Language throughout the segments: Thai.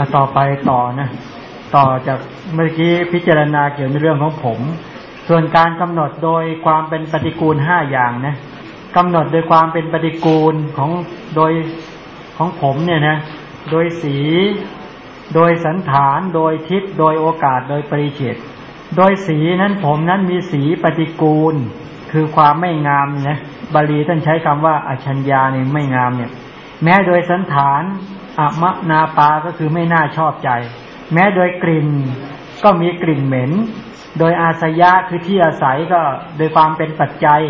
ถ้าต่อไปต่อนะ ต่อจากเมื่อกี้พิจารณาเกี่ยวในเรื่องของผม ส่วนการกำหนดโดยความเป็นปฏิกูลห้าอย่างนะกำหนดโดยความเป็นปฏิกูลของโดยของผมเนี่ยนะ โดยสี โดยสันฐาน โดยทิศ โดยโอกาส โดยปริเฉดโดยสีนั้นผมนั้นมีสีปฏิกูล คือความไม่งามนะบาลีท่านใช้คำว่าอชัญญาเนี่ยไม่งามเนี่ย แม้โดยสันฐาน อมนาปาก็คือไม่น่าชอบใจ แม้โดยกลิ่นก็มีกลิ่นเหม็น โดยอาสยะคือที่อาศัยก็โดยความเป็นปัจจัย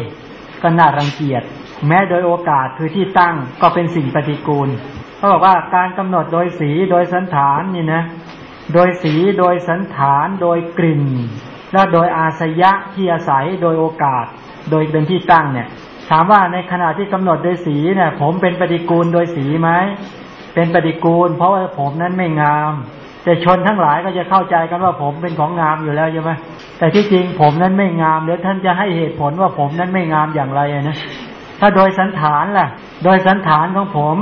ก็น่ารังเกียจ แม้โดยโอกาสคือที่ตั้งก็เป็นสิ่งปฏิกูลเขาบอกว่าการกำหนดโดยสีโดยสันฐานนี่นะ โดยสีโดยสันฐานโดยกลิ่น และโดยอาสยะที่อาศัยโดยโอกาส โดยเป็นที่ตั้งเนี่ยถามว่าในขณะที่กำหนดโดยสีเนี่ยผมเป็นปฏิกูลโดยสีไหม เป็นปฏิกูล เพราะว่าผมนั้นไม่งาม แต่ชนทั้งหลายก็จะเข้าใจกันว่าผมเป็นของงามอยู่แล้วใช่ไหมแต่ที่จริงผมนั้นไม่งามเดี๋ยวท่านจะให้เหตุผลว่าผมนั้นไม่งามอย่างไรนะถ้าโดยสันฐานล่ะ โดยสันฐานของผม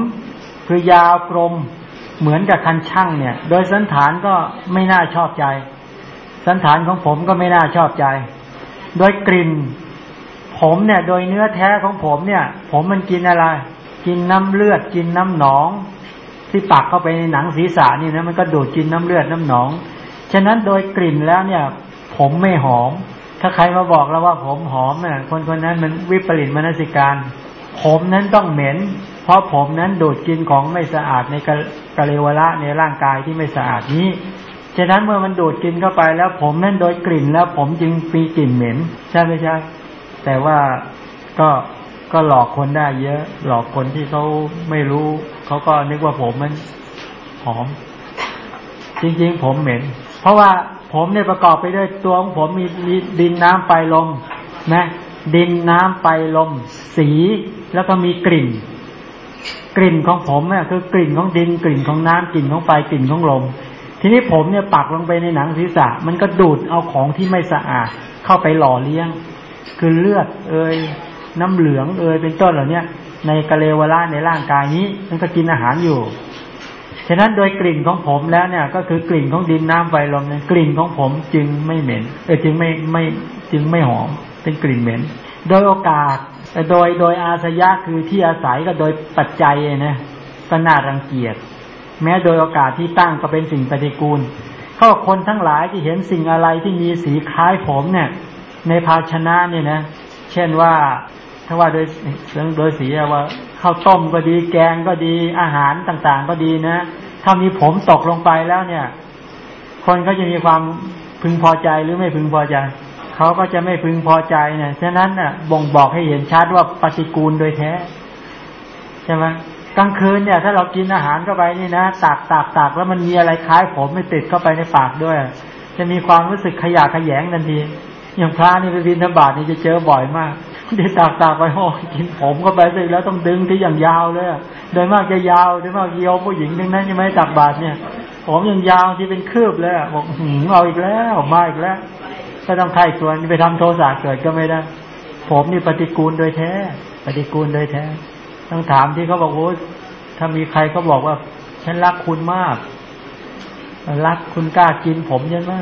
คือยาวกลมเหมือนกับคันช่างเนี่ย โดยสันฐานก็ไม่น่าชอบใจ สันฐานของผมก็ไม่น่าชอบใจ โดยกลิ่น ผมเนี่ย โดยเนื้อแท้ของผมเนี่ย ผมมันกินอะไร กินน้ำเลือดกินน้ำหนอง ที่ปักเข้าไปในหนังศีรษะนี่นะมันก็ดูดกินน้ำเลือดน้ำหนอง ฉะนั้นโดยกลิ่นแล้วเนี่ย ผมไม่หอม ถ้าใครมาบอกแล้วว่าผมหอมเนี่ยคนคนนั้นมันวิปริตมนสิการ ผมนั้นต้องเหม็น เพราะผมนั้นดูดกินของไม่สะอาดในกะเลวระในร่างกายที่ไม่สะอาดนี้ฉะนั้นเมื่อมันดูดกินเข้าไปแล้วผมนั้นโดยกลิ่นแล้วผมจึงมีกลิ่นเหม็น ใช่ไหมใช่แต่ว่าก็ก็หลอกคนได้เยอะ หลอกคนที่เขาไม่รู้ เขาก็นึกว่าผมมันหอม จริงๆ ผมเหม็น เพราะว่าผมเนี่ยประกอบไปด้วยตัวของผมมีมีดินน้ำไฟลมนะดินน้ำไฟลม สีแล้วก็มีกลิ่น กลิ่นของผมเนี่ยคือกลิ่นของดินกลิ่นของน้ำกลิ่นของไฟกลิ่นของลม ทีนี้ผมเนี่ยปักลงไปในหนังศีรษะ มันก็ดูดเอาของที่ไม่สะอาด เข้าไปหล่อเลี้ยง คือเลือดเอยน้ำเหลืองเอยเป็นต้นเหล่านี้ ในกะเลวราในร่างกายนี้ มันก็กินอาหารอยู่ ฉะนั้นโดยกลิ่นของผมแล้วเนี่ย ก็คือกลิ่นของดินน้ำไฟลมเนี่ยกลิ่นของผมจึงไม่เหม็น เออจึงไม่ไม่จึงไม่หอม เป็นกลิ่นเหม็น โดยโอกาสโดยโดยอาสยะคือที่อาศัยก็โดยปัจจัยนะก็น่ารังเกียจ แม้โดยโอกาสที่ตั้งก็เป็นสิ่งปฏิกูลก็คนทั้งหลายที่เห็นสิ่งอะไรที่มีสีคล้ายผมเนี่ย ในภาชนะเนี่ยนะ เช่นว่า ถ้าว่าโดยโดยสีว่าข้าวต้มก็ดี แกงก็ดี อาหารต่างๆก็ดีนะถ้ามีผมตกลงไปแล้วเนี่ย คนก็จะมีความพึงพอใจหรือไม่พึงพอใจเขาก็จะไม่พึงพอใจเนี่ยฉะนั้นน่ะบ่งบอกให้เห็นชัดว่าปฏิกูลโดยแท้ใช่ไหมกลางคืนเนี่ย ถ้าเรากินอาหารเข้าไปนี่นะตากตากตากแล้วมันมีอะไรคล้ายผมไม่ติดเข้าไปในปากด้วย จะมีความรู้สึกขยะขยงทันทีอย่างพระนี่ไปบินธบาตนี่จะเจอบ่อยมาก ที่ตากตากไปโอ้กินผมเข้าไปเสร็จแล้วต้องดึงที่อย่างยาวเลยโดยมากจะยาวโดยมากเยียวผู้หญิงทั้งนั้นใช่ไหมตากบาตเนี่ย ผมยังยาวที่เป็นคืบเลยบอกหืมเอาอีกแล้วมาอีกแล้วก็ต้องไข้ตัวนไปทำโทสะเกิดก็ไม่ได้ ผมนี่ปฏิกูลโดยแท้ ปฏิกูลโดยแท้ ต้องถามที่เขาบอกโอ้ถ้ามีใครเขาบอกว่า ฉันรักคุณมาก รักคุณกล้ากินผมยังไง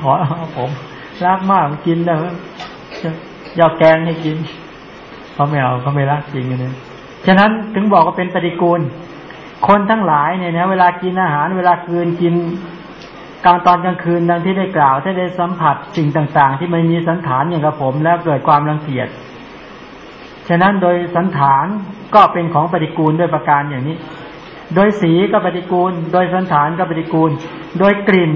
ขอเอาผมรักมากกินนะ ยาแกงให้กินเขาไม่เอาเขาไม่รักจริงเลยฉะนั้นถึงบอกว่าเป็นปฏิกูล คนทั้งหลายเนี่ยนะเวลากินอาหาร เวลาคืนกินกลางตอนกลางคืนดังที่ได้กล่าวถ้าได้สัมผัสสิ่งต่าง ๆ ที่ไม่มีสันฐานอย่างกับผม แล้วเกิดความรังเกียจฉะนั้นโดยสันฐานก็เป็นของปฏิกูลด้วยประการอย่างนี้ โดยสีก็ปฏิกูล โดยสันฐานก็ปฏิกูล โดยกลิ่น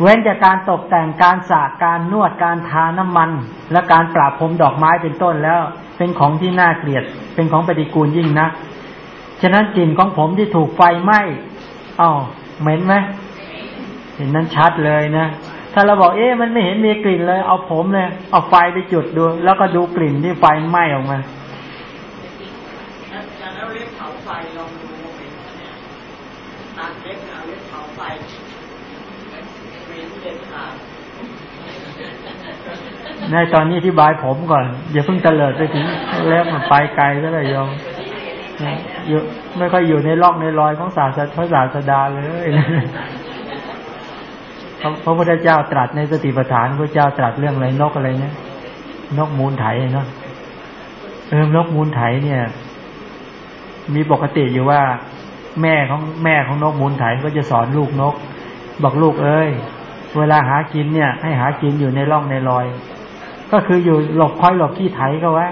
เว้นจากการตกแต่งการสากการนวดการทาน้ำมัน และการปราบพรมดอกไม้เป็นต้นแล้ว เป็นของที่น่าเกลียด เป็นของปฏิกูลยิ่งนักฉะนั้นกลิ่นของผมที่ถูกไฟไหม้อ้าวเหม็นไหมเห็นนั้นชัดเลยนะถ้าเราบอกเอ๊ะมันไม่เห็นมีกลิ่นเลย เอาผมเลย เอาไฟไปจุดดู แล้วก็ดูกลิ่นที่ไฟไหม้ออกมาแล้วเล็บเผาไฟลองดูเป็นเนี่ยตัดเล็บเอาเล็บเผาไฟ ในตอนนี้ที่บายผมก่อน อย่าเพิ่งเตลิดไปถึงเล็บมันไปไกลซะเลยโยมอยู่ไม่ค่อยอยู่ในร่องในรอยของศาสตร์พระศาสดาเลยพระพุทธเจ้าตรัสในสติปัฏฐานพระเจ้าตรัสเรื่องอะไรนกอะไรเนี่ยนกมูลไถเนาะเออนกมูลไถเนี่ย มีปกติอยู่ว่า แม่ของแม่ของนกมูลไถก็จะสอนลูกนก บอกลูกเอ้ย เวลาหากินเนี่ย ให้หากินอยู่ในร่องในรอย ก็คืออยู่หลบคอยหลบขี้ไถก็ว่า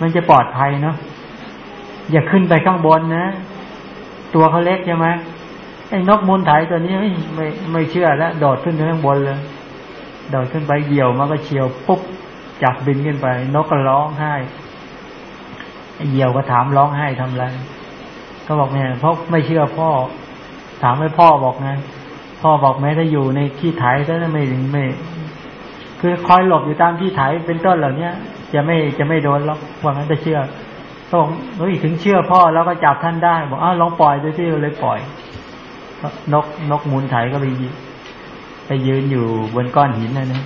มันจะปลอดภัยเนาะอย่าขึ้นไปข้างบนนะ ตัวเขาเล็กใช่ไหมไอ้นกมูลไถตัวนี้ไม่ไม่ไม่เชื่อแล้วโดดขึ้นไปข้างบนเลยโดดขึ้นไปเหี่ยวมันก็เฉียวปุ๊บจับบินขึ้นไป นกก็ร้องไห้เหี่ยวก็ถามร้องไห้ทำไรก็บอกเนี่ยเพราะไม่เชื่อพ่อ ถามให้พ่อบอกไงพ่อบอกแม้ถ้าอยู่ในที่ไถก็ไม่ไม่ คือคอยหลบอยู่ตามที่ไถเป็นต้นเหล่านี้จะไม่จะไม่โดนหรอกว่างั้นจะเชื่อต้องเฮ้ยถึงเชื่อพ่อแล้วก็จับท่านได้ บอกอ้าวลองปล่อยดูที่เลยปล่อย นกนกมูลไถก็ไปไปยืนอยู่บนก้อนหินนะนะ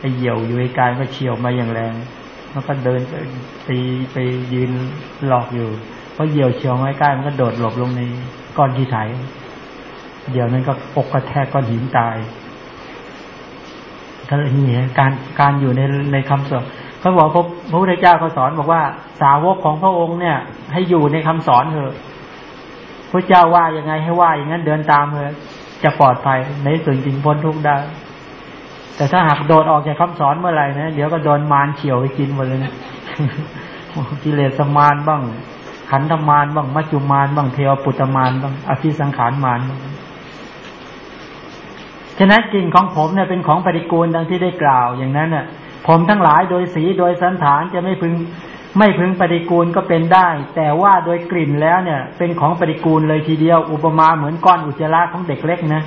ไปเหยี่ยวอยู่ไกลก็เฉียวมาอย่างแรงแล้วก็เดินไปไปยืนหลอกอยู่เพราะเหยี่ยวเฉียวไม้ใกล้มันก็โดดหลบลงในก้อนที่ไถเดี๋ยวนั้นก็ปกกระแทกก้อนหินตาย ถ้านี่การการอยู่ในในคำสอนเขาบอกพระพระพุทธเจ้าเขาสอนบอกว่าสาวกของพระองค์เนี่ย ให้อยู่ในคำสอนเถอะพระเจ้าว่ายังไงให้ว่าอย่างนั้นเดินตามเลยจะปลอดภัยในส่วนจริงพ้นทุกข์ได้ แต่ถ้าหากโดดออกจากคำสอนเมื่อไหร่นะเดี๋ยวก็โดนมารเฉียวไปกินหมดเลยกิเลสมารบ้างขันธมารบ้างมัจจุมารบ้างเทวปุตตมารบ้างอภิสังขารมารบ้าง ฉะนั้นกิ่งของผมเนี่ยเป็นของปฏิกูลดังที่ได้กล่าวอย่างนั้นน่ะ ผมทั้งหลายโดยสีโดยสันฐานจะไม่พึงไม่พึงปฏิกูลก็เป็นได้ แต่ว่าโดยกลิ่นแล้วเนี่ยเป็นของปฏิกูลเลยทีเดียว อุปมาเหมือนก้อนอุจจาระของเด็กเล็กนะ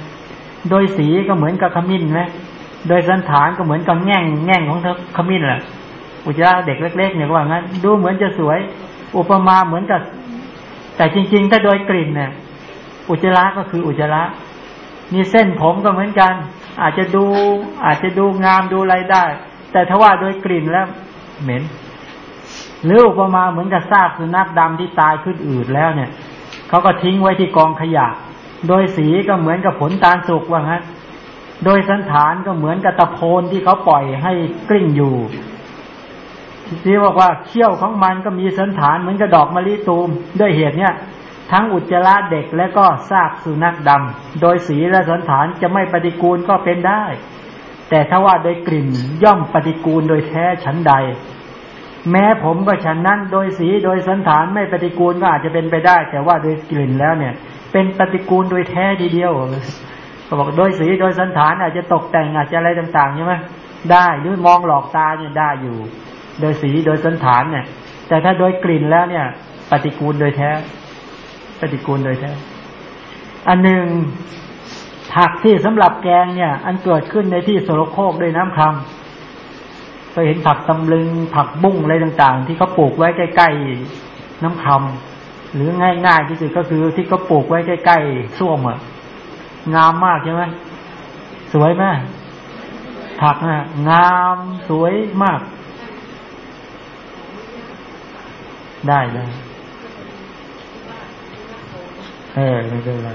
โดยสีก็เหมือนกับขมิ้นไหมโดยสันฐานก็เหมือนกับแง่งแง่งของขมิ้นแหละอุจจาระเด็กเล็กๆเนี่ยว่างั้น ดูเหมือนจะสวย อุปมาเหมือนกับ แต่จริง ๆ ถ้าโดยกลิ่นเนี่ยอุจจาระก็คืออุจจาระ นี่เส้นผมก็เหมือนกัน อาจจะดู อาจจะดูงามดูอะไรได้ แต่ถ้าว่าโดยกลิ่นแล้วเหม็นหรืออุปมาเหมือนกับซากสุนัขดำที่ตายขึ้นอืดแล้วเนี่ยเขาก็ทิ้งไว้ที่กองขยะ โดยสีก็เหมือนกับผลตาลสุกว่างั้นโดยสันฐานก็เหมือนกับตะโพนที่เขาปล่อยให้กลิ้งอยู่ที่บอกว่าเขี้ยวของมันก็มีสันฐานเหมือนกับดอกมะลิตูมด้วยเหตุเนี้ย ทั้งอุจจาระเด็กและก็ซากสุนัขดำโดยสีและสันฐานจะไม่ปฏิกูลก็เป็นได้ แต่ถ้าว่าโดยกลิ่นย่อมปฏิกูลโดยแท้ชั้นใด แม้ผมก็ฉันนั้นโดยสีโดยสันฐานไม่ปฏิกูลก็อาจจะเป็นไปได้ แต่ว่าโดยกลิ่นแล้วเนี่ย เป็นปฏิกูลโดยแท้ทีเดียวเขาบอกโดยสีโดยสันฐานอาจจะตกแต่งอาจจะอะไรต่างๆใช่ไหมได้หรือมองหลอกตาเนี่ยได้อยู่ โดยสีโดยสันฐานเนี่ย แต่ถ้าโดยกลิ่นแล้วเนี่ย ปฏิกูลโดยแท้ ปฏิกูลโดยแท้ อันหนึ่งผักที่สำหรับแกงเนี่ย อันเกิดขึ้นในที่โสโครกด้วยน้ำคำเคยเห็นผักตำลึง ผักบุ้งอะไรต่างๆ ที่เขาปลูกไว้ใกล้ๆน้ำคำหรือง่ายๆที่สุดก็คือที่เขาปลูกไว้ใกล้ๆส้วมอะงามมากใช่ไหมสวยไหมผักนะงามสวยมาก ได้เลย เออไม่เป็นไร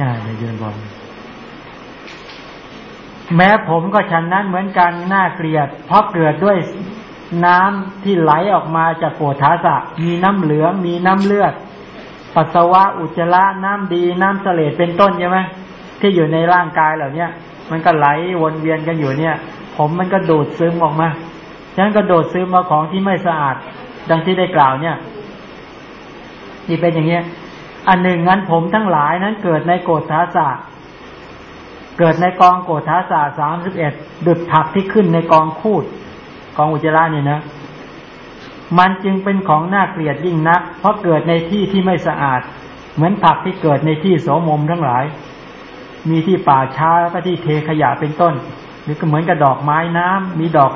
อ่าในเดือนบอลแม้ผมก็ฉันนั้นเหมือนกันน่าเกลียด เพราะเกิดด้วยน้ำที่ไหลออกมาจากโกธาสะ มีน้ำเหลือง มีน้ำเลือด ปัสสาวะอุจจาระน้ำดีน้ำเสลดเป็นต้นใช่ไหมที่อยู่ในร่างกายเหล่านี้มันก็ไหลวนเวียนกันอยู่เนี่ย ผมมันก็ดูดซึมออกมาฉะนั้นก็โดดซึมมาของที่ไม่สะอาด ดังที่ได้กล่าวเนี่ย นี่เป็นอย่างเงี้ย อันหนึ่งงั้นผมทั้งหลายนั้นเกิดในโกฏฐาสาเกิดในกองโกฏาสาสามสิบเอ็ดดุดผักที่ขึ้นในกองคูดกองอุจจาระเนี่ยนะ มันจึงเป็นของน่าเกลียดยิ่งนัก เพราะเกิดในที่ที่ไม่สะอาด เหมือนผักที่เกิดในที่โสมมทั้งหลาย มีที่ป่าช้าแล้วก็ที่เทขยะเป็นต้น หรือก็เหมือนกับดอกไม้น้ำมีดอก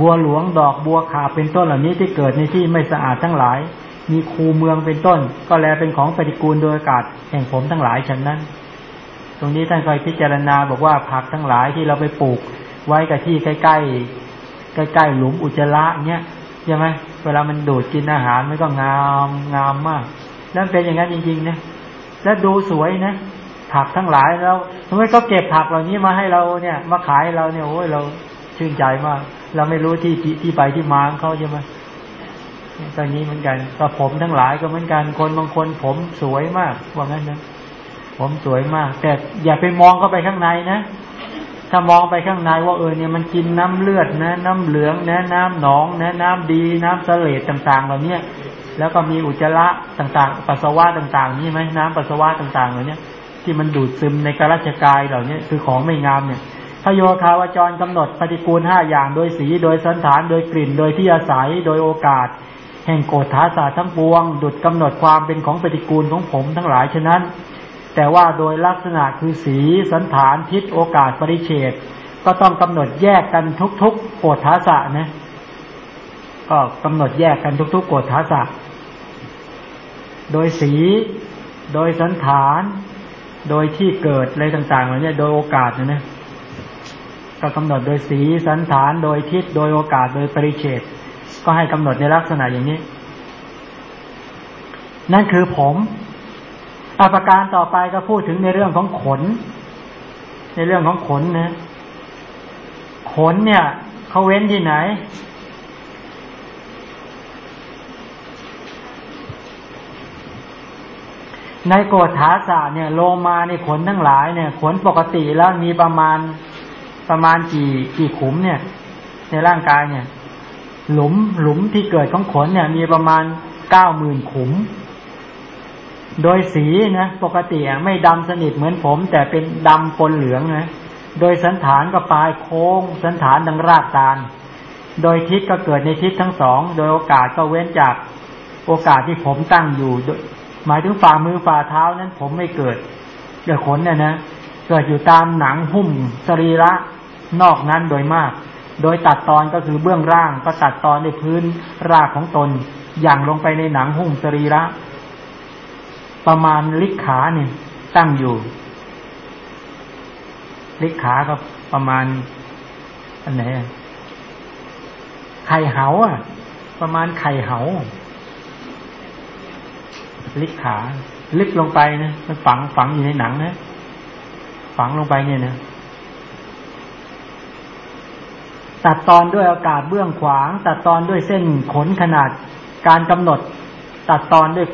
บัวหลวงดอกบัวขาเป็นต้นเหล่านี้ที่เกิดในที่ไม่สะอาดทั้งหลาย มีคูเมืองเป็นต้น ก็แลเป็นของปฏิกูลโดยอากาศแห่งผมทั้งหลายฉันนั้น ตรงนี้ท่านคอยพิจารณาบอกว่าผักทั้งหลายที่เราไปปลูก ไว้กับที่ใกล้ใกล้ๆหลุมอุจจาระเงี้ยใช่ไหมเวลามันดูดกินอาหารมันก็งามงามมากแล้วเป็นอย่างนั้นจริงๆนะแล้วดูสวยนะผักทั้งหลายแล้วทำไมก็เก็บผักเหล่านี้มาให้เราเนี่ย มาขายเราเนี่ยโอ้ยเรา ชื่นใจมาก เราไม่รู้ที่ที่ไปที่มาของเขาใช่ไหมตอนนี้เหมือนกันก็ผมทั้งหลายก็เหมือนกัน คนบางคนผมสวยมากว่างั้นนะ ผมสวยมาก แต่อย่าไปมองเข้าไปข้างในนะ ถ้ามองไปข้างในว่าเออเนี่ยมันกินน้ำเลือดนะ น้ำเหลืองนะ น้ำหนองนะ น้ำดีน้ำเสลดต่างๆเหล่านี้แล้วก็มีอุจจาระต่างๆ ปัสสาวะต่างๆ นี่ไหมน้ำปัสสาวะต่างๆเหล่านี้ที่มันดูดซึมในกระชกายเหล่านี้คือของไม่งามเนี่ย พโยคาวจรกำหนดปฏิกูลห้าอย่างโดยสีโดยสันฐานโดยกลิ่น โดยที่อาศัยโดยโอกาส แห่งโกฏฐาศาสตร์ทั้งปวง ดุดกำหนดความเป็นของปฏิกูลของผมทั้งหลายฉะนั้น แต่ว่าโดยลักษณะคือสีสันฐานทิศโอกาสปริเฉดก็ต้องกำหนดแยกกันทุกๆโกฏฐาศะนะก็กำหนดแยกกันทุกๆโกฏฐาศะโดยสี โดยสันฐาน โดยที่เกิดอะไรต่างๆเหล่านี้โดยโอกาสนะนะ ก็กำหนดโดยสีสันฐานโดยทิศโดยโอกาสโดยปริเฉดก็ให้กำหนดในลักษณะอย่างนี้ นั่นคือผมอาประการต่อไปก็พูดถึงในเรื่องของขน ในเรื่องของขนนะขนเนี่ยเขาเว้นที่ไหน ในโกฏฐาสาเนี่ยโลมาในขนทั้งหลายเนี่ย ขนปกติแล้วมีประมาณ ประมาณกี่กี่ขุมเนี่ย ในร่างกายเนี่ย หลุมหลุมที่เกิดของขนเนี่ย มีประมาณเก้าหมื่นขุม โดยสีนะปกติไม่ดำสนิทเหมือนผม แต่เป็นดำปนเหลืองนะโดยสันฐานก็ปลายโค้ง สันฐานดังรากตาลโดยทิศก็เกิดในทิศทั้งสอง โดยโอกาสก็เว้นจากโอกาสที่ผมตั้งอยู่ หมายถึงฝ่ามือฝ่าเท้านั้นผมไม่เกิดเกิดขนเนี่ยนะ เกิดอยู่ตามหนังหุ้มสรีระนอกนั้นโดยมาก โดยตัดตอนก็คือเบื้องร่างก็ตัดตอนในพื้นรากของตน อย่างลงไปในหนังหุ้มสรีระ ประมาณลิกขาเนี่ยตั้งอยู่ ลิกขาก็ประมาณอันไหนไข่เหาอะ ประมาณไข่เหาลิกขา ลึกลงไปนะมันฝังฝังอยู่ในหนังนะ ฝังลงไปเนี่ยนะตัดตอนด้วยอากาศเบื้องขวาง ตัดตอนด้วยเส้นขนขนาดการกำหนด ตัดตอนด้วย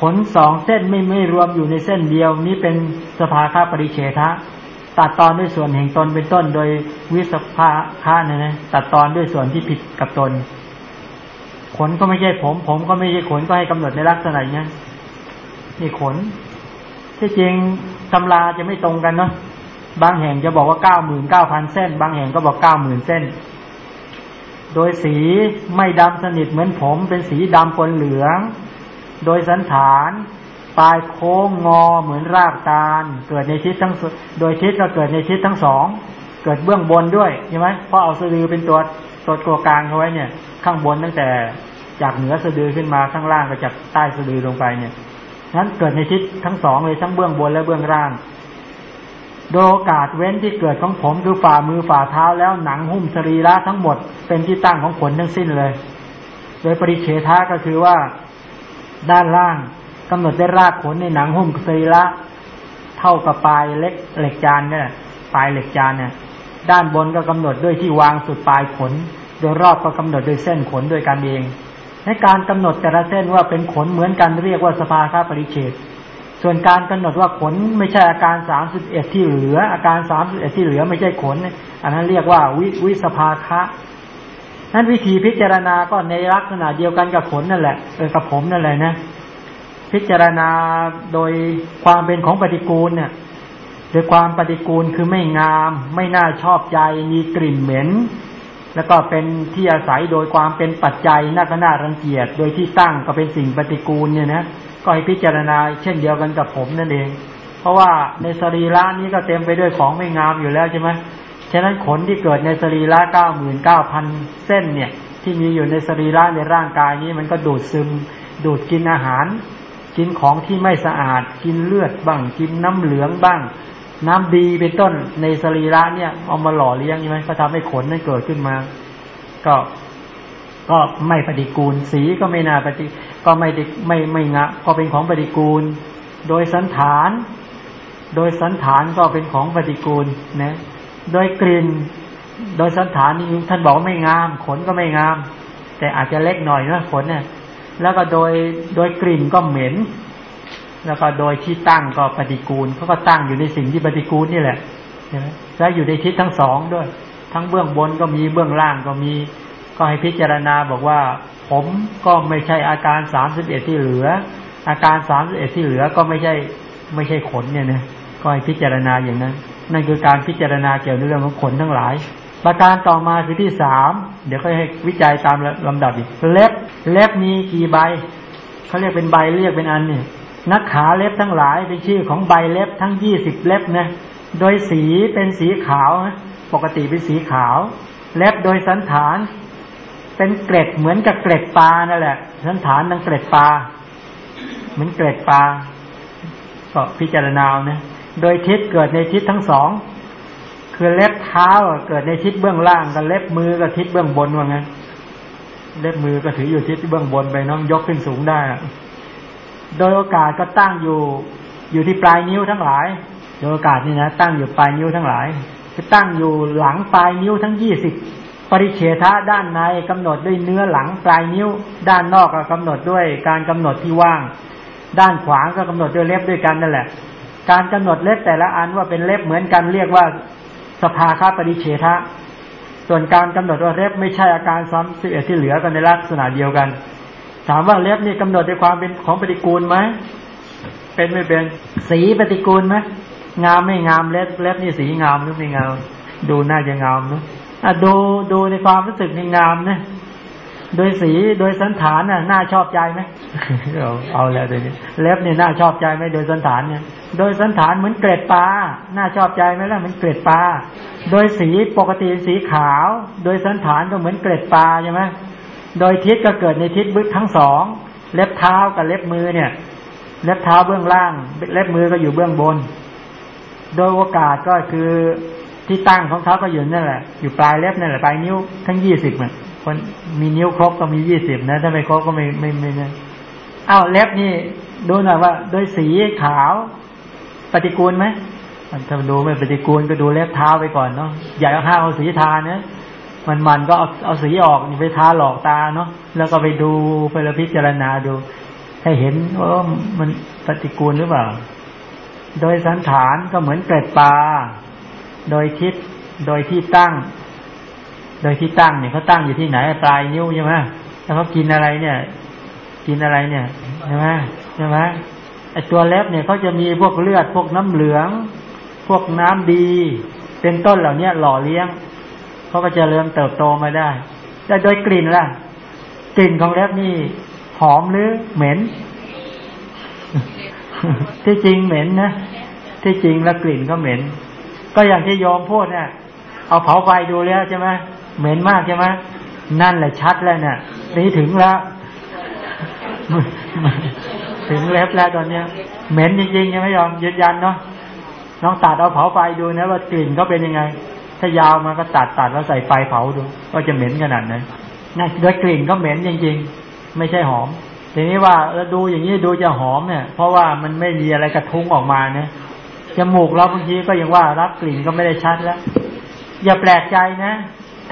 ขนสองเส้นไม่ไม่รวมอยู่ในเส้นเดียว นี้เป็นสภาค่าปริเฉทะตัดตอนด้วยส่วนแห่งตนเป็นต้น โดยวิสภาค่าเนี่ยนะตัดตอนด้วยส่วนที่ผิดกับตน ขนก็ไม่ใช่ผม ผมก็ไม่ใช่ขนก็ให้กำหนดในลักษณะนี้นี่ขน ที่จริงตำราจะไม่ตรงกันเนาะบางแห่งจะบอกว่าเก้าหมื่นเก้าพันเส้น บางแห่งก็บอกเก้าหมื่นเส้น โดยสีไม่ดำสนิทเหมือนผมเป็นสีดำปนเหลือง โดยสันฐานปลายโค้งงอเหมือนรากตาล เกิดในทิศทั้งโดยทิศก็เกิดในทิศทั้งสอง เกิดเบื้องบนด้วยใช่ไหมเพราะเอาสะดือเป็นตัวตัวตัวกลางเขาไว้เนี่ย ข้างบนตั้งแต่จากเหนือสะดือขึ้นมาข้างล่างก็จากใต้สะดือลงไปเนี่ย นั้นเกิดในทิศทั้งสองเลยทั้งเบื้องบนและเบื้องล่าง โดยโอกาสเว้นที่เกิดของผมคือฝ่ามือฝ่าเท้าแล้วหนังหุ้มสรีระทั้งหมดเป็นที่ตั้งของขนทั้งสิ้นเลย โดยปริเฉทาก็คือว่าด้านล่างกำหนดได้รากขนในหนังหุ้มสรีระเท่ากับปลายเล็กเหล็กจานเนี่ยปลายเหล็กจานเนี่ย ด้านบนก็กำหนดด้วยที่วางสุดปลายขน โดยรอบก็กำหนดโดยเส้นขนโดยการเอง ในการกำหนดแต่ละเส้นว่าเป็นขนเหมือนกันเรียกว่าสภาคาปริเฉดส่วนการกำหนดว่าขนไม่ใช่อาการสามสิบเอ็ดที่เหลือ อาการสามสิบเอ็ดที่เหลือไม่ใช่ขน อันนั้นเรียกว่าวิวิสภาคะนั้นวิธีพิจารณาก็ในลักษณะเดียวกันกับขนนั่นแหละเออกับผมนั่นแหละนะ พิจารณาโดยความเป็นของปฏิกูลเนี่ยโดยความปฏิกูลคือไม่งาม ไม่น่าชอบใจมีกลิ่นเหม็น แล้วก็เป็นที่อาศัยโดยความเป็นปัจจัยน่าขนารังเกียจโดยที่ตั้งก็เป็นสิ่งปฏิกูลเนี่ยนะก็ให้พิจารณาเช่นเดียวกันกับผมนั่นเอง เพราะว่าในสรีระนี้ก็เต็มไปด้วยของไม่งามอยู่แล้วใช่ไหมฉะนั้นขนที่เกิดในสรีระเก้าหมื่นเก้าพันเส้นเนี่ย ที่มีอยู่ในสรีระในร่างกายนี้มันก็ดูดซึม ดูดกินอาหาร กินของที่ไม่สะอาด กินเลือดบ้าง กินน้ำเหลืองบ้าง น้ำดีเป็นต้นในสรีระเนี่ยเอามาหล่อเลี้ยงใช่ไหมก็ทำให้ขนนั้นเกิดขึ้นมา ก็ก็ไม่ปฏิกูล สีก็ไม่น่าปฏิก็ไม่ไม่ไม่งะก็เป็นของปฏิกูล โดยสันฐาน โดยสันฐานก็เป็นของปฏิกูลนะโดยกลิ่น โดยสันฐานนี่ท่านบอกไม่งาม ขนก็ไม่งาม แต่อาจจะเล็กหน่อยนะขนเนี่ยแล้วก็โดยโดยกลิ่นก็เหม็น แล้วก็โดยที่ตั้งก็ปฏิกูลเขาก็ตั้งอยู่ในสิ่งที่ปฏิกูลนี่แหละใช่ไหมแล้วอยู่ในทิศทั้งสองด้วย ทั้งเบื้องบนก็มีเบื้องล่างก็มี ก็ให้พิจารณาบอกว่า ผมก็ไม่ใช่อาการสามสิบเอ็ดที่เหลือ อาการสามสิบเอ็ดที่เหลือก็ไม่ใช่ไม่ใช่ขนเนี่ยนะก็ให้พิจารณาอย่างนั้น นั่นคือการพิจารณาเกี่ยวกับเรื่องของขนทั้งหลาย ประการต่อมาคือที่สามเดี๋ยวค่อยให้วิจัยตามลำดับอีกเล็บเล็บมีกี่ใบเขาเรียกเป็นใบเรียกเป็นอันเนี่ย นักขาเล็บทั้งหลายเป็นชื่อของใบเล็บทั้งยี่สิบเล็บนะโดยสีเป็นสีขาวปกติเป็นสีขาว เล็บโดยสันฐาน เป็นเกล็ดเหมือนกับเกล็ดปลานั่นแหละ สันฐานดังเกล็ดปลาเหมือนเกล็ดปลาก็พิจารณานะโดยทิศเกิดในทิศทั้งสองคือเล็บเท้าเกิดในทิศเบื้องล่างกับเล็บมือกับทิศเบื้องบนว่าไงเล็บมือก็ถืออยู่ทิศเบื้องบนไปน้องยกขึ้นสูงได้ โดยโอกาสก็ตั้งอยู่อยู่ที่ปลายนิ้วทั้งหลาย โดยโอกาสนี่นะตั้งอยู่ปลายนิ้วทั้งหลายคือตั้งอยู่หลังปลายนิ้วทั้งยี่สิบปริเฉทะด้านในกำหนดด้วยเนื้อหลังปลายนิ้ว ด้านนอกก็กำหนดด้วยการกำหนดที่ว่าง ด้านขวางก็กำหนดด้วยเล็บด้วยกันนั่นแหละ การกำหนดเล็บแต่ละอันว่าเป็นเล็บเหมือนกันเรียกว่าสภาคาปริเฉทะส่วนการกำหนดว่าเล็บไม่ใช่อาการซ้ำสิบเอ็ดที่เหลือกันในลักษณะเดียวกัน ถามว่าเล็บนี่กำหนดด้วยความเป็นของปฏิกูลไหมเป็นไม่เป็นสีปฏิกูลไหมงามไม่งามเล็บเล็บนี่สีงามหรือไม่งาม ดูน่าจะงามเนาะดูดูในความรู้สึกในงามนะโดยสีโดยสันฐานน่ะน่าชอบใจไหมเอาเอาแล้วเดี๋ยวนี้เล็บเนี่ยน่าชอบใจไหมโดยสันฐานเนี่ย โดยสันฐานเหมือนเกล็ดปลาน่าชอบใจไหมล่ะเหมือนเกล็ดปลาโดยสีปกติสีขาว โดยสันฐานก็เหมือนเกล็ดปลาใช่ไหม โดยทิศก็เกิดในทิศบึกทั้งสอง เล็บเท้ากับเล็บมือเนี่ย เล็บเท้าเบื้องล่าง เล็บมือก็อยู่เบื้องบน โดยโอกาสก็คือที่ตั้งของเขาก็อยู่นั่นแหละ อยู่ปลายเล็บนั่นแหละปลายนิ้วทั้งยี่สิบเนี่ยคนมีนิ้วครบก็มียี่สิบนะ ถ้าไม่ครบก็ไม่ไม่ไม่เนี่ยอ้าวเล็บนี่ดูหน่อยว่า โดยสีขาวปฏิกูลไหมถ้าดูไม่ปฏิกูลก็ดูเล็บเท้าไปก่อนเนาะอย่าเอาห้าเอาสีทาเนี่ย มันมันก็เอาเอาสีออกไปทาหลอกตาเนาะแล้วก็ไปดูไปละพิจารณาดู ให้เห็นว่ามันปฏิกูลหรือเปล่า โดยสันฐานก็เหมือนเกล็ดปลาโดยทิศโดยที่ตั้ง โดยที่ตั้งเนี่ยเขาตั้งอยู่ที่ไหนปลายนิ้วใช่ไหมแล้วเขากินอะไรเนี่ย กินอะไรเนี่ยใช่ไหมใช่ไหมไอตัวเล็บเนี่ยเขาจะมีพวกเลือดพวกน้ำเหลือง พวกน้ำดี เป็นต้นเหล่านี้หล่อเลี้ยง เขาก็จะเริ่มเติบโตมาได้ แต่โดยกลิ่นล่ะ กลิ่นของเล็บนี่หอมหรือเหม็น ที่จริงเหม็นนะ ที่จริงแล้วกลิ่นก็เหม็น ก็อย่างที่ยอมพูดเนี่ยเอาเผาไฟดูแล้วใช่ไหมเหม็นมากใช่ไหมนั่นแหละชัดแล้วเนี่ยนี่ถึงแล้วถึงเล็บแล้วตอนเนี้ย เหม็นจริงๆยังไม่ยอมยืนยันเนาะน้องตัดเอาเผาไฟดูนะว่ากลิ่นก็เป็นยังไง ถ้ายาวมาก็ตัดตัดแล้วใส่ไฟเผาดู ก็จะเหม็นขนาดนั้นนั่นโดยกลิ่นก็เหม็นจริง ๆ ไม่ใช่หอม ทีนี้ว่าเราดูอย่างนี้ดูจะหอมเนี่ย เพราะว่ามันไม่มีอะไรกระทุ้งออกมาเนี่ยจมูกเราบางทีก็ยังว่ารับกลิ่นก็ไม่ได้ชัดแล้ว อย่าแปลกใจนะ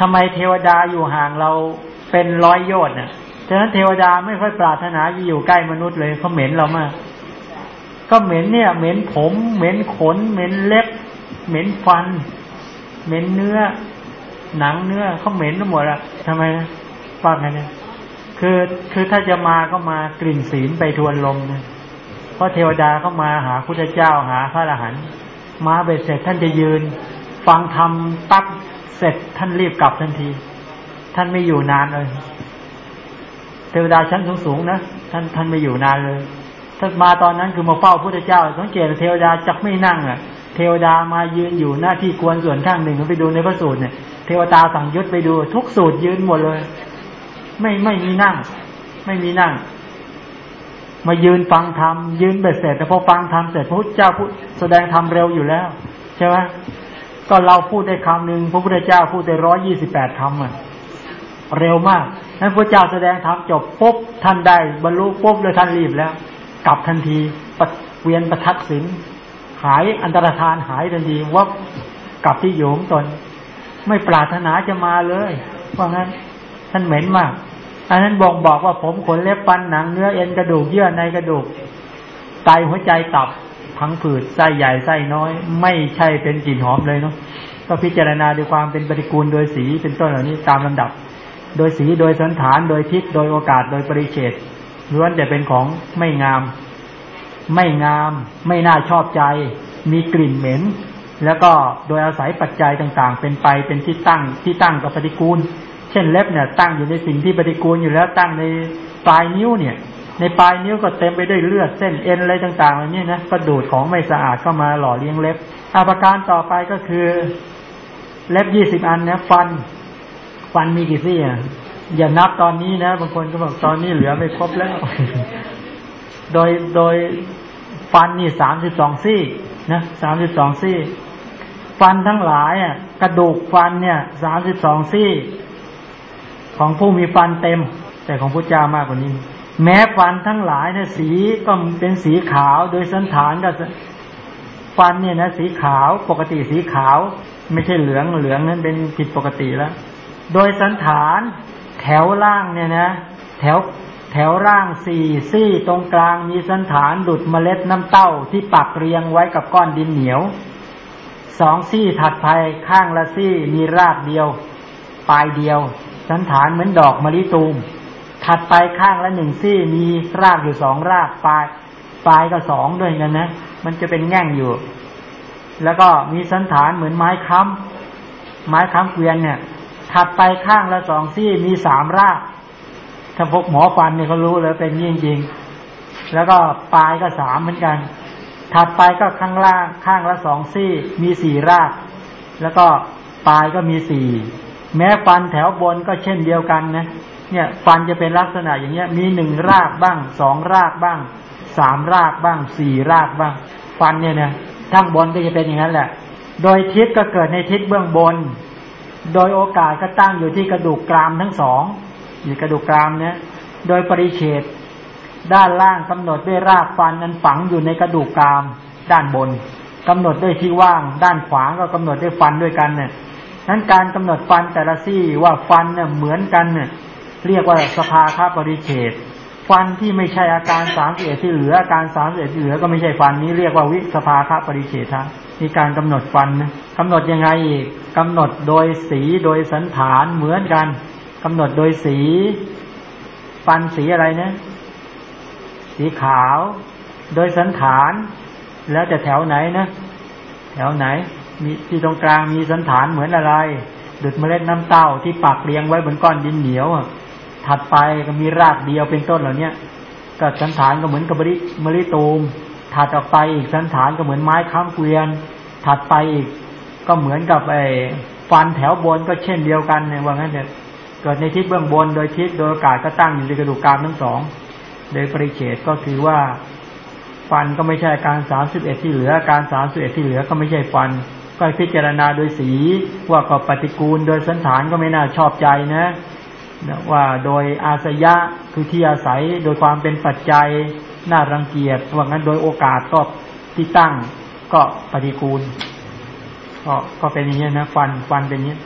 ทำไมเทวดาอยู่ห่างเราเป็นร้อยโยชน์น่ะฉะนั้นเทวดาไม่ค่อยปรารถนาจะอยู่ใกล้มนุษย์เลยเขาเหม็นเรามาก ก็เหม็นเนี่ย เหม็นผม เหม็นขน เหม็นเล็บ เหม็นฟัน เหม็นเนื้อ หนังเนื้อเขาเหม็นทั้งหมดอะทำไมนะฟังไงเนี่ยคือคือถ้าจะมาก็มากลิ่นศีลไปทวนลมเนี่ยเพราะเทวดาเข้ามาหาพุทธเจ้าหาพระอรหันต์มาเบ็ดเสร็จท่านจะยืน ฟังธรรมปั๊บเสร็จท่านรีบกลับทันที ท่านไม่อยู่นานเลย เทวดาชั้นสูงๆนะท่านท่านไม่อยู่นานเลย ถ้ามาตอนนั้นคือมาเฝ้าพุทธเจ้า สังเกตเทวดาจักไม่นั่งอะ เทวดามายืนอยู่หน้าที่ควรส่วนข้างหนึ่งไปดูในพระสูตรเนี่ย เทวดาสั่งยุดไปดู ทุกสูตรยืนหมดเลย ไม่ไม่มีนั่ง ไม่มีนั่ง มายืนฟังธรรมยืนเบ็ดเสร็จแต่พอฟังธรรมเสร็จพระพุทธเจ้าพูดแสดงธรรมเร็วอยู่แล้วใช่ไหมก็เราพูดได้คำหนึ่งพระพุทธเจ้าพูดได้ร้อยยี่สิบแปดคำอะเร็วมากนั้นพระเจ้าแสดงธรรมจบปุ๊บท่านได้บรรลุปุ๊บเลยท่านรีบแล้ว กลับทันทีปเวียนประทักษิณหายอันตรธานหายทันทีว่ากลับที่โยมตน ไม่ปรารถนาจะมาเลยเพราะงั้นท่านเหม็นมากอันนั้นบ่งบอกว่าผมขนเล็บฟันหนังเนื้อเอ็นกระดูกเยื่อในกระดูกไตหัวใจตับพังผืดไส้ใหญ่ไส้น้อย ไม่ใช่เป็นกลิ่นหอมเลยเนาะก็พิจารณาด้วยความเป็นปฏิกูลโดยสีเป็นต้นเหล่านี้ตามลำดับ โดยสีโดยสันฐานโดยทิศโดยโอกาสโดยปริเฉด ล้วนแต่เป็นของไม่งาม ไม่งาม ไม่น่าชอบใจ มีกลิ่นเหม็น แล้วก็โดยอาศัยปัจจัยต่างๆ เป็นไปเป็นที่ตั้งที่ตั้งกับปฏิกูล เช่นเล็บเนี่ย ตั้งอยู่ในสิ่งที่ปฏิกูลอยู่แล้วตั้งในปลายนิ้วเนี่ย ในปลายนิ้วก็เต็มไปด้วยเลือดเส้นเอ็นอะไรต่างๆเหล่านี้นะก็ดูดของไม่สะอาดเข้ามาหล่อเลี้ยงเล็บอาประการต่อไปก็คือ เล็บยี่สิบอันนะฟัน ฟันมีกี่ซี่อะ อย่านับตอนนี้นะ บางคนก็บอกตอนนี้เหลือไม่ครบแล้ว โดยโดยฟันนี่สามสิบสองซี่นะสามสิบสองซี่ ฟันทั้งหลายอะกระดูกฟันเนี่ยสามสิบสองซี่ ของผู้มีฟันเต็ม แต่ของพระเจ้ามากกว่านี้ แม้ฟันทั้งหลายเนี่ยสีก็เป็นสีขาวโดยสันฐานก็ฟันเนี่ยนะสีขาวปกติสีขาว ไม่ใช่เหลืองเหลืองนั้นเป็นผิดปกติแล้ว โดยสันฐาน ถวล่างเนี่ยนะ แถวแถวร่างสี่ซี่ตรงกลางมีสันฐานดุดเมล็ดน้ำเต้าที่ปักเรียงไว้กับก้อนดินเหนียวสองซี่ถัดไปข้างละซี่มีรากเดียว ปลายเดียว สันฐานเหมือนดอกมะลิตูม ถัดไปข้างละหนึ่งซี่มีรากอยู่สองรากปลายปลายก็สองด้วยกันนะ มันจะเป็นแง่งอยู่ แล้วก็มีสันฐานเหมือนไม้ค้ำไม้ค้ำเกวียนเนี่ย ถัดไปข้างละสองซี่มีสามรากถ้าพกหมอฟันเนี่ยเขารู้เลยเป็นจริงๆแล้วก็ปลายก็สามเหมือนกัน ถัดไปก็ข้างล่างข้างละสองซี่ มีสี่ราก แล้วก็ปลายก็มีสี่แม้ฟันแถวบนก็เช่นเดียวกันนะเนี่ยฟันจะเป็นลักษณะอย่างเงี้ย มีหนึ่งรากบ้างสองรากบ้างสามรากบ้างสี่รากบ้าง ฟันเนี่ยนะข้างบนก็จะเป็นอย่างนั้นแหละ โดยทิศก็เกิดในทิศเบื้องบน โดยโอกาสก็ตั้งอยู่ที่กระดูกกรามทั้งสองนี่กระดูกกรามเนี่ยโดยปริเฉดด้านล่างกำหนดด้วยรากฟันนั้นฝังอยู่ในกระดูกกรามด้านบนกำหนดด้วยที่ว่าง ด้านขวาก็กำหนดด้วยฟันด้วยกันเนี่ยนั้นการกำหนดฟันแต่ละซี่ว่าฟันเนี่ยเหมือนกันเนี่ยเรียกว่าสภาคาปริเฉด ฟันที่ไม่ใช่อาการสามสิบเอ็ดที่เหลืออาการสามสิบเอ็ดที่เหลือก็ไม่ใช่ฟันนี้เรียกว่าวิสภาคปริเฉทะมีการกำหนดฟันนะกำหนดยังไงอีกกำหนดโดยสีโดยสันฐานเหมือนกันกำหนดโดยสี ฟันสีอะไรนะ สีขาว โดยสันฐาน แล้วจะแถวไหนนะ แถวไหน มีที่ตรงกลางมีสันฐานเหมือนอะไร ดุดเมล็ดน้ำเต้าที่ปักเรียงไว้บนก้อนดินเหนียว ถัดไปก็มีรากเดียวเป็นต้นเหล่านี้ก็สันฐานก็เหมือนกับมะลิมะลิตูมถัดออกไปอีกสันฐานก็เหมือนไม้ค้ำเกวียน ถัดไปอีกก็เหมือนกับไอ้ฟันแถวบนก็เช่นเดียวกันเนี่ยว่างั้นเนี่ยเกิดในทิศเบื้องบนโดยทิศโดยอากาศก็ตั้งอยู่ในกระดูกกรามทั้งสอง โดยปริเฉดก็คือว่า ฟันก็ไม่ใช่การสามสิบเอ็ดที่เหลือการสามสิบเอ็ดที่เหลือก็ไม่ใช่ฟัน ก็พิจารณาโดยสีว่าก็ปฏิกูลโดยสันฐานก็ไม่น่าชอบใจนะ ว่าโดยอาสยะคือที่อาศัยโดยความเป็นปัจจัยน่ารังเกียจว่างั้นโดยโอกาสก็ที่ตั้งก็ปฏิกูล ก็ก็เป็นอย่างนี้นะฟันฟันเป็นอย่างนี้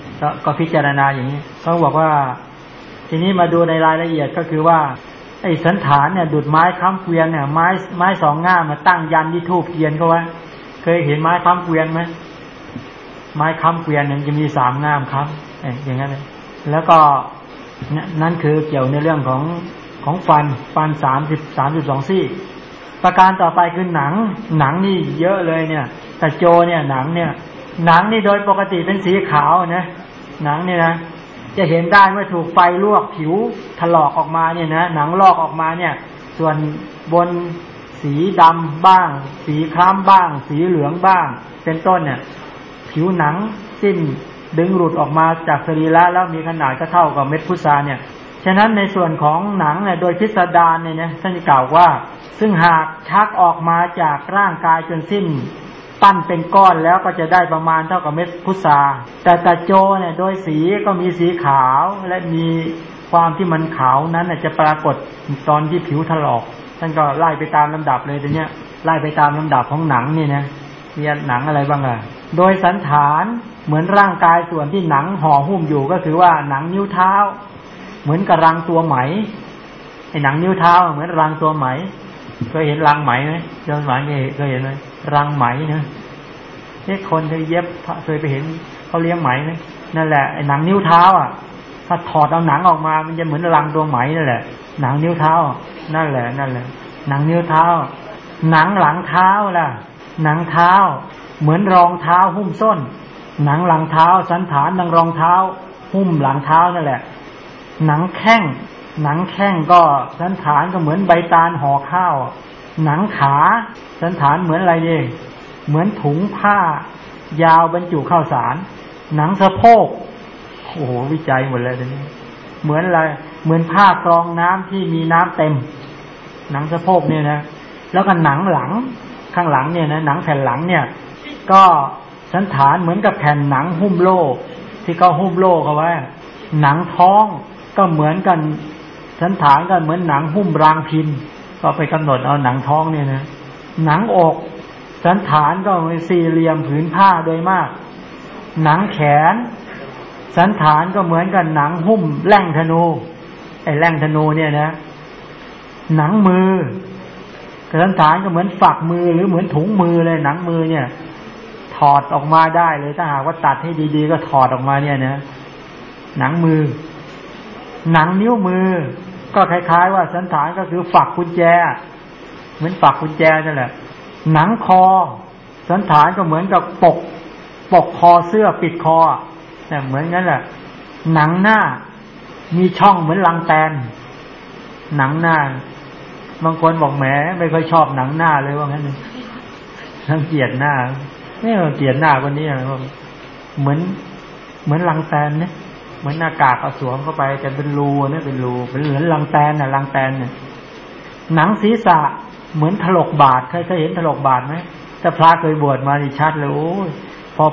ก็พิจารณาอย่างนี้เขาบอกว่า ทีนี้มาดูในรายละเอียดก็คือว่า ไอ้สันฐานเนี่ยดุดไม้ค้ำเกวียนเนี่ยไม้ไม้สองง่ามาตั้งยันที่ทูบเกียนเขาไว้เคยเห็นไม้ค้ำเกวียนไหมไม้ค้ำเกวียนเนี่ยจะมีสามง่ามค้ำอย่างนั้นเลยแล้วก็ นั่นคือเกี่ยวในเรื่องของของฟันฟันสามสิบสามสิบสองซี่ ประการต่อไปคือหนัง หนังนี่เยอะเลยเนี่ยแต่โจเนี่ยหนังเนี่ยหนังนี่โดยปกติเป็นสีขาวนะหนังเนี่ยนะจะเห็นได้เมื่อถูกไฟลวกผิวถลอกออกมาเนี่ยนะหนังลอกออกมาเนี่ย ส่วนบนสีดำบ้าง สีคล้ำบ้าง สีเหลืองบ้าง เป็นต้นเนี่ย ผิวหนังสิ้น ดึงหลุดออกมาจากสรีระแล้วมีขนาดก็เท่ากับเม็ดพุทราเนี่ย ฉะนั้นในส่วนของหนังเนี่ยโดยพิสดารเนี่ยท่านกล่าวว่า ซึ่งหากชักออกมาจากร่างกายจนสิ้น ปั้นเป็นก้อนแล้วก็จะได้ประมาณเท่ากับเม็ดพุทราแต่ตะโจเนี่ยโดยสีก็มีสีขาวและมีความที่มันขาวนั้นจะปรากฏตอนที่ผิวถลอกท่านก็ไล่ไปตามลำดับเลยทีเนี้ยไล่ไปตามลำดับของหนังนี่นะ มีหนังอะไรบ้างอะโดยสันฐานเหมือนร่างกายส่วนที่หนังห่อหุ้มอยู่ก็คือว่าหนังนิ้วเท้า เหมือนกับรังตัวไหมไอ้หนังนิ้วเท้าเหมือนรังตัวไหมเคยเห็นรังไหมไหมเจ้าหมายเคยเห็นไหมรังไหมเนะนี่คนเคยเย็บเคยไปเห็นเขาเลี้ยงไหมไหมนั่นแหละไอ้หนังนิ้วเท้า อะ ถ้าถอดเอาหนังออกมา มันจะเหมือนรังตัวไหมนั่นแหละ หนังนิ้วเท้า นั่นแหละ นั่นแหละ หนังนิ้วเท้า หนังหลังเท้าล่ะ หนังเท้า เหมือนรองเท้าหุ้มส้น หนังหลังเท้า สันฐานดังรองเท้า หุ้มหลังเท้านั่นแหละ หนังแข้ง หนังแข้งก็สันฐานก็เหมือนใบตาลห่อข้าว หนังขาสันฐานเหมือนอะไรเองเหมือนถุงผ้า ยาวบรรจุข้าวสาร หนังสะโพกโอ้โหวิจัยหมดเลยตรงนี้เหมือนอะไรเหมือนผ้ากรองน้ำที่มีน้ำเต็ม หนังสะโพกเนี่ยนะ แล้วก็หนังหลัง ข้างหลังเนี่ยนะหนังแผ่นหลังเนี่ย ก็สันฐานเหมือนกับแผ่นหนังหุ้มโลกที่เขาหุ้มโลกเอาไว้หนังท้องก็เหมือนกันสันฐานก็เหมือนหนังหุ้มรางพินก็ไปกำหนดเอาหนังท้องเนี่ยนะหนังอกสันฐานก็เป็นสี่เหลี่ยมผืนผ้าโดยมาก หนังแขน สันฐานก็เหมือนกับหนังหุ้มแล่งธนูไอ้แล่งธนูเนี่ยนะ หนังมือ สันฐานก็เหมือนฝักมือหรือเหมือนถุงมือเลยหนังมือเนี่ย ถอดออกมาได้เลยถ้าหากว่าตัดให้ดีๆ ก็ถอดออกมาเนี่ยนะหนังมือ หนังนิ้วมือ ก็คล้ายๆ ว่าสันฐานก็คือฝักกุญแจ เหมือนฝักกุญแจนั่นแหละ หนังคอ สันฐานก็เหมือนกับปก ปกคอเสื้อปิดคอเนี่ยเหมือนงั้นแหละ หนังหน้า มีช่องเหมือนลังแตน หนังหน้า บางคนบอกแหมไม่ค่อยชอบหนังหน้าเลยว่างั้นทั้งเกียดหน้าไม่เกียดหน้าคนนี้เหมือน เหมือนลังแตนเนี่ยเหมือนหน้ากากเอาสวมเข้าไปแต่เป็นรูเนี่ยเป็นรูเป็นเหมือนลังแตนน่ะลังแตนเนี่ยหนังศีรษะเหมือนถลกบาทเคยเคยเห็นถลกบาทไหมถ้าพระเคยบวชมาดิชัดเลยโอ้ยพอ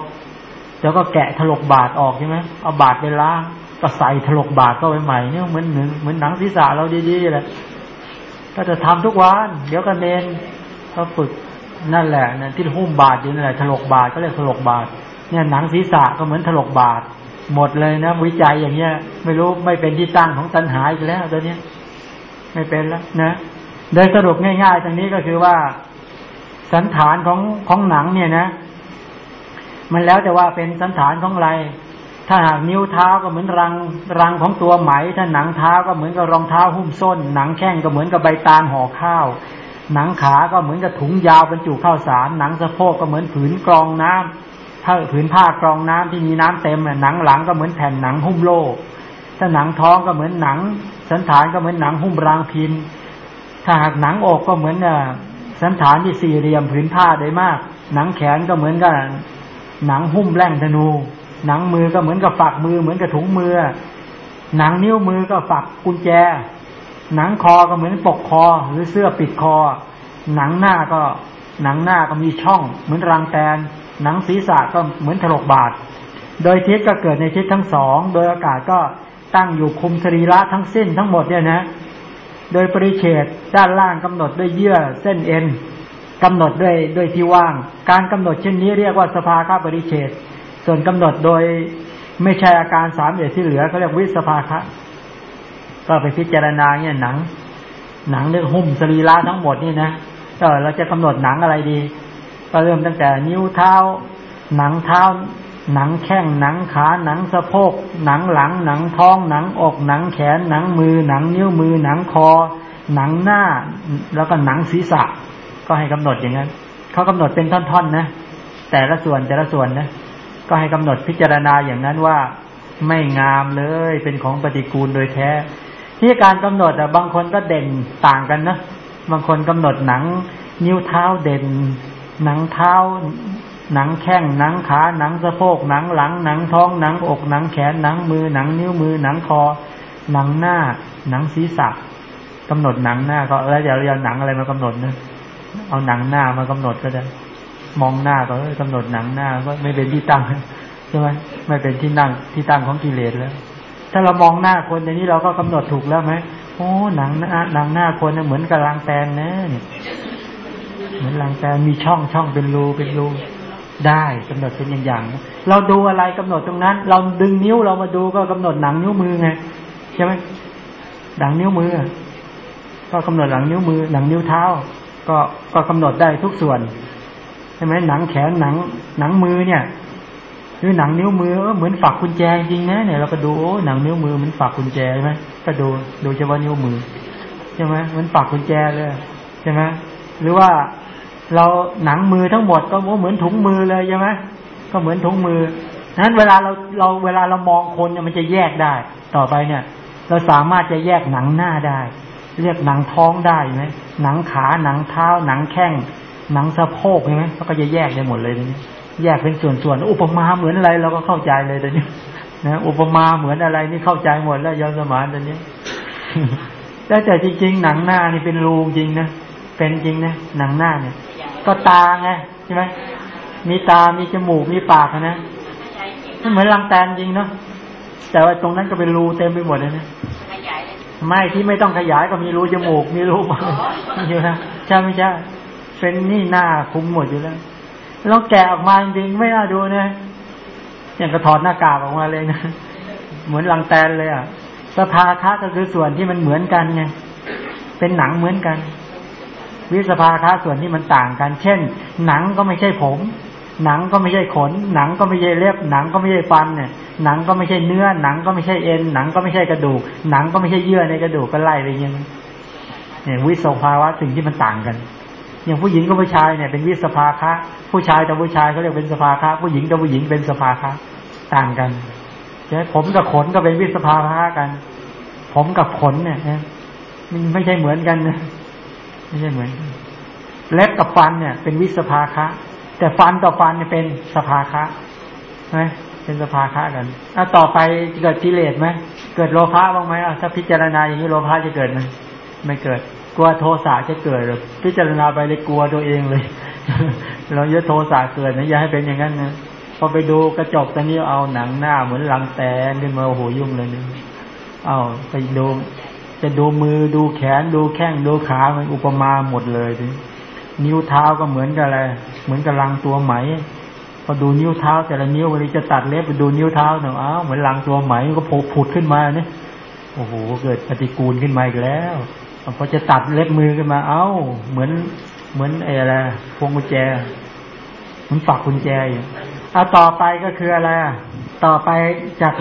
แล้วก็แกะถลกบาทออกใช่ไหมเอาบาทไปล้างก็ใส่ถลกบาทก็ไปใหม่เนี่ยเหมือนเหมือนเหมือนหนังศีรษะเราดีๆเลย ก็จะทำทุกวัน เดี๋ยวก็เน้นก็ฝึกนั่นแหละนะที่หุ้มบาทอยู่นั่นแหละถลกบาทก็เรียกถลกบาทเนี่ยหนังศีรษะก็เหมือนถลกบาทหมดเลยนะวิจัยอย่างเงี้ย ไม่รู้ไม่เป็นที่ตั้งของตัณหาอีกแล้วตอนนี้ไม่เป็นแล้วนะโดยสรุปง่าย ๆ ตรงนี้ก็คือว่า สันฐานของของหนังเนี่ยนะ มันแล้วแต่ว่าเป็นสันฐานของอะไร ถ้าหากนิ้วเท้าก็เหมือนรังรังของตัวไหม ถ้าหนังเท้าก็เหมือนกับรองเท้าหุ้มส้น หนังแข้งก็เหมือนกับใบตาลห่อข้าว หนังขาก็เหมือนกับถุงยาวบรรจุข้าวสาร หนังสะโพกก็เหมือนผืนกรองน้ำถ้าผืนผ้ากรองน้ำที่มีน้ำเต็มหนังหลังก็เหมือนแผ่นหนังหุ้มโลกถ้าหนังท้องก็เหมือนหนัง สันฐานก็เหมือนหนังหุ้มรางพินถ้าหากหนังอกก็เหมือนสันฐานที่สี่เหลี่ยมผืนผ้าได้มาก หนังแขนก็เหมือนกับหนังหุ้มแร่งธนู หนังมือก็เหมือนกับฝักมือเหมือนกับถุงมือ หนังนิ้วมือก็ฝักกุญแจ หนังคอก็เหมือนปกคอ หรือเสื้อปิดคอ หนังหน้าก็หนังหน้าก็มีช่อง เหมือนรังแตน หนังศีรษะก็เหมือนถลกบาท โดยทิศก็เกิดในทิศทั้งสอง โดยอากาศก็ตั้งอยู่คุมสรีระทั้งสิ้นทั้งหมดเนี่ยนะ โดยปริเฉดด้านล่างกำหนดด้วยเยื่อเส้นเอ็นกำหนดด้วยด้วยที่ว่าง การกำหนดเช่นนี้เรียกว่าสภาคาปริเฉด ส่วนกำหนดโดยไม่ใช่อาการสามเอที่เหลือเขาเรียกวิสภาคะก็ไปพิจารณาเนี่ยหนัง หนังเรื่องหุ้มสรีระทั้งหมดนี่นะเออเราจะกำหนดหนังอะไรดี ก็เริ่มตั้งแต่นิ้วเท้า หนังเท้า หนังแข้งหนังขาหนังสะโพก หนังหลัง หนังท้องหนังอกหนังแขน หนังมือ หนังนิ้วมือ หนังคอ หนังหน้า แล้วก็หนังศีรษะ ก็ให้กำหนดอย่างนั้นเขากำหนดเป็นท่อนๆนะแต่ละส่วนแต่ละส่วนนะ ก็ให้กำหนดพิจารณาอย่างนั้นว่าไม่งามเลยเป็นของปฏิกูลโดยแท้ ที่การกำหนดอะบางคนก็เด่นต่างกันนะบางคนกำหนดหนัง นิ้วเท้าเด่น หนังเท้า หนังแข้งหนังขาหนังสะโพกหนังหลัง หนังท้องหนังอกหนังแขนหนังมือหนังนิ้วมือหนังคอ หนังหน้า หนังศีรษะกำหนดหนังหน้าก็แล้วเดี๋ยวเอาหนังอะไรมากำหนดนะเอาหนังหน้ามากำหนดก็ได้ มองหน้าก็กำหนดหนังหน้าก็ไม่เป็นที่ตั้งใช่ไหมไม่เป็นที่นั่งที่ตั้งของกิเลสแล้ว ถ้าเรามองหน้าคนอย่างนี้เราก็กำหนดถูกแล้วไหมโอ้หนังหน้าหนังหน้าคนเหมือนกับรางแตนนะเหมือนรางแตนมีช่องช่องเป็นรูเป็นรูได้กำหนดเป็นอย่างอย่างเราดูอะไรกำหนดตรงนั้น เราดึงนิ้วเรามาดูก็กำหนดหนังนิ้วมือไงใช่ไหมหนังนิ้วมือ ก็กำหนดหลังนิ้วมือหนังนิ้วเท้า ก็ก็กำหนดได้ทุกส่วน ใช่ไหมหนังแขนหนัง หนังมือเนี่ยหรือหนังนิ้วมือเหมือนฝักกุญแจจริงนะเนี่ยเราก็ดูโอ้หนังนิ้วมือเหมือนฝักกุญแจใช่ไหมก็ดูดูเฉพาะนิ้วมือใช่ไหมเหมือนฝักกุญแจเลยใช่ไหมหรือว่าเราหนังมือทั้งหมดก็เหมือนถุงมือเลยใช่ไหมก็เหมือนถุงมือนั้นเวลาเราเราเวลาเรามองคนเนี่ยมันจะแยกได้ ต่อไปเนี่ย เราสามารถจะแยกหนังหน้าได้ เรียกหนังท้องได้ไหมหนังขาหนังเท้าหนังแข้ง หนังสะโพกใช่ไหมเขาก็จะแยกได้หมดเลยนี้แยกเป็นส่วนๆ อุปมาเหมือนอะไรเราก็เข้าใจเลยตอนนี้นะอุปมาเหมือนอะไรนี่เข้าใจหมดแล้วยอมสมานตอนนี้แต่แต่จริงๆ หนังหน้านี่เป็นรูจริงนะเป็นจริงนะหนังหน้าเนี่ย ก็ตาไงใช่ไหมมีตา มีจมูก มีปากนะมันเหมือนรังแตนจริงเนาะแต่ว่าตรงนั้นก็เป็นรูเต็มไปหมดเลยนะไม่ที่ไม่ต้องขยายก็มีรูจมูก มีรูปอยู่นะใช่ไม่ใช่ เป็นนี่หน้าคุ้มหมดอยู่แล้วแล้วแกะออกมาจริงไม่น่าดูนะอย่างกระถอดหน้ากากออกมาเลยนะเหมือนลังแตนเลยอะสภาคะก็คือส่วนที่มันเหมือนกันไงเป็นหนังเหมือนกัน วิสภาคะส่วนที่มันต่างกัน เช่น หนังก็ไม่ใช่ผม หนังก็ไม่ใช่ขน หนังก็ไม่ใช่เล็บหนังก็ไม่ใช่ฟันเนี่ย หนังก็ไม่ใช่เนื้อ หนังก็ไม่ใช่เอ็น หนังก็ไม่ใช่กระดูก หนังก็ไม่ใช่เยื่อในกระดูกก็ไล่ไปย่างเนี่ยวิสภาวะสิ่งที่มันต่างกัน อย่างผู้หญิงกับผู้ชายเนี่ยเป็นวิสภาคะผู้ชายกับผู้ชายเขาเรียกเป็นสภาคะผู้หญิงกับผู้หญิงเป็นสภาคะต่างกันใช่ผมกับขนก็เป็นวิสภาคะกัน ผมกับขนเนี่ยมันไม่ใช่เหมือนกันนะไม่ใช่เหมือนเล็บกับฟันเนี่ย เป็นวิสภาคะ แต่ฟันต่อฟันเนี่ยเป็นสภาคะไหมเป็นสภาคะกันอะต่อไปเกิดกิเลสไหมเกิดโลภะบ้างไหมอะถ้าพิจารณาอย่างนี้โลภะจะเกิดไหมไม่เกิด กลัวโทสะจะเกิดพิจารณาไปเลยกลัวตัวเองเลยเราเยอะโทสะเกิดนะอย่าให้เป็นอย่างนั้นนะพอไปดูกระจกตอนนี้เอาหนังหน้าเหมือนลังแตนขึ้นมาโอ้โหยุ่งเลยนี่เอาไปดูจะดูมือดูแขนดูแข้งดูขามันอุปมาหมดเลยทีนิ้วเท้าก็เหมือนกับอะไรเหมือนกับลังตัวไหม พอดูนิ้วเท้าแต่ละนิ้วเวลาจะตัดเล็บไปดูนิ้วเท้าเนาะอ้าวเหมือนลังตัวไหมก็โผล่ผุดขึ้นมาเนี่ยโอ้โหเกิดปฏิกูลขึ้นมาอีกแล้ว พอจะตัดเล็บมือขึ้นมา เอา้า เหมือน เหมือนอะไรพวงกุญแจเหมันฝักกุญแจอยู่เอาต่อไปก็คืออะไรต่อไปจาก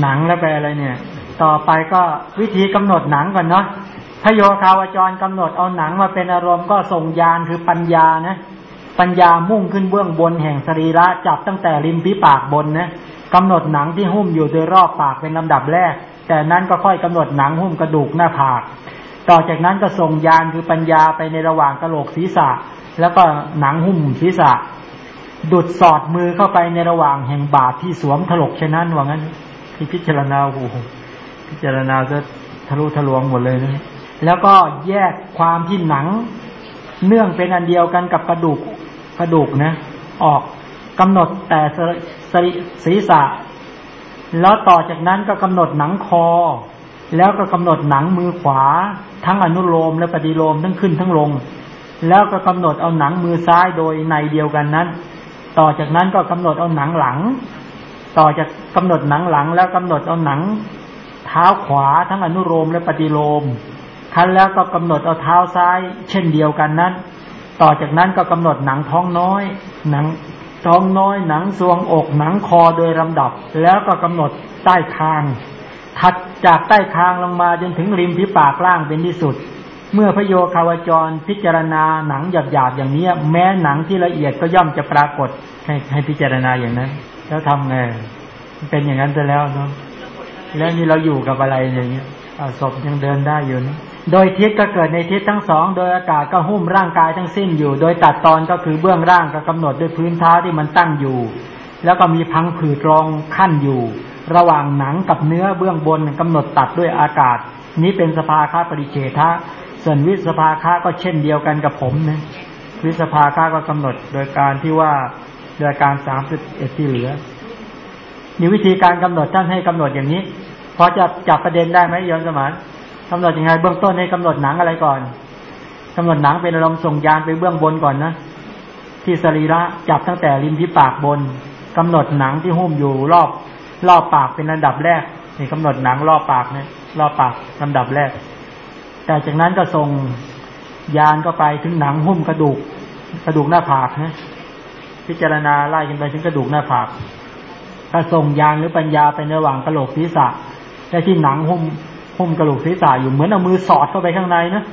หนังแล้วไปอะไรเนี่ย ต่อไปก็วิธีกำหนดหนังก่อนเนาะพโยคาวจรกำหนดเอาหนังมาเป็นอารมณ์ก็ส่งยานคือปัญญานะ ปัญญามุ่งขึ้นเบื้องบนแห่งสรีระจับตั้งแต่ริมฝีปากบนนะกำหนดหนังที่หุ้มอยู่โดยรอบปากเป็นลำดับแรก แต่นั้นก็ค่อยกำหนดหนังหุ้มกระดูกหน้าผาก ต่อจากนั้นก็ส่งยานคือปัญญาไปในระหว่างกระโหลกศีรษะ แล้วก็หนังหุ้มศีรษะ ดุดสอดมือเข้าไปในระหว่างแห่งบาทที่สวมถลกเช่นนั้นว่างั้นที่พิจารณาโอ้โหพิจารณาจะทะลุทะลวงหมดเลยนะแล้วก็แยกความที่หนัง เนื่องเป็นอันเดียวกันกับกระดูกกระดูกนะ ออกกำหนดแต่ศีรษะ แล้วต่อจากนั้นก็กำหนดหนังคอ แล้วก็กำหนดหนังมือขวา ทั้งอนุโลมและปฏิโลมทั้งขึ้นทั้งลง แล้วก็กำหนดเอาหนังมือซ้ายโดยในเดียวกันนั้น ต่อจากนั้นก็กำหนดเอาหนังหลัง ต่อจากกำหนดหนังหลัง แล้วกำหนดเอาหนัง เท้าขวาทั้งอนุโลมและปฏิโลมคันแล้วก็กำหนดเอาเท้าซ้าย เช่นเดียวกันนั้น ต่อจากนั้นก็กำหนดหนังท้องน้อย หนังท้องน้อยหนังทรวงอกหนังคอโดยลำดับ แล้วก็กำหนดใต้คาง ถัดจากใต้คางลงมาจนถึงริมฝีปากล่างเป็นที่สุด เมื่อพโยคาวจรพิจารณาหนังหยาบๆอย่างนี้แม้หนังที่ละเอียดก็ย่อมจะปรากฏให้ให้พิจารณาอย่างนั้น แล้วทำไงเป็นอย่างนั้นไปแล้วเนาะแล้วนี่เราอยู่กับอะไรอย่างเงี้ยศพยังเดินได้อยู่นะโดยทิศก็เกิดในทิศทั้งสอง โดยอากาศก็หุ้มร่างกายทั้งสิ้นอยู่ โดยตัดตอนก็คือเบื้องร่างก็กำหนดด้วยพื้นเท้าที่มันตั้งอยู่ แล้วก็มีพังผืดรองขั้นอยู่ ระหว่างหนังกับเนื้อเบื้องบนกำหนดตัดด้วยอากาศ นี้เป็นสภาค่าปริเฉทะส่วนวิสภาค่าก็เช่นเดียวกันกับผมนะวิสภาข้าก็กำหนดโดยการที่ว่าโดยการสามสิบเอ็ดที่เหลือมีวิธีการกำหนดท่านให้กำหนดอย่างนี้พอจะจับประเด็นได้ไหมย้อนสมานกำหนดยังไงเบื้องต้นให้กำหนดหนังอะไรก่อนกำหนดหนังเป็นอารมณ์ส่งยานไปเบื้องบนก่อนนะที่สรีระจับตั้งแต่ริมที่ปากบนกำหนดหนังที่หุ้มอยู่รอบ รอบปากเป็นอันดับแรกนี่กำหนดหนังรอบปากเนี่ยรอบปากลำดับแรก แต่จากนั้นก็ส่งยานก็ไปถึงหนังหุ้มกระดูก กระดูกหน้าผากนะพิจารณาไล่กันไปถึงกระดูกหน้าผากก็ส่งยานหรือปัญญาไปในระหว่างกระโหลกศีรษะแต่ที่หนังหุ้มหุ้มกระโหลกศีรษะอยู่เหมือนเอามือสอดเข้าไปข้างในนะ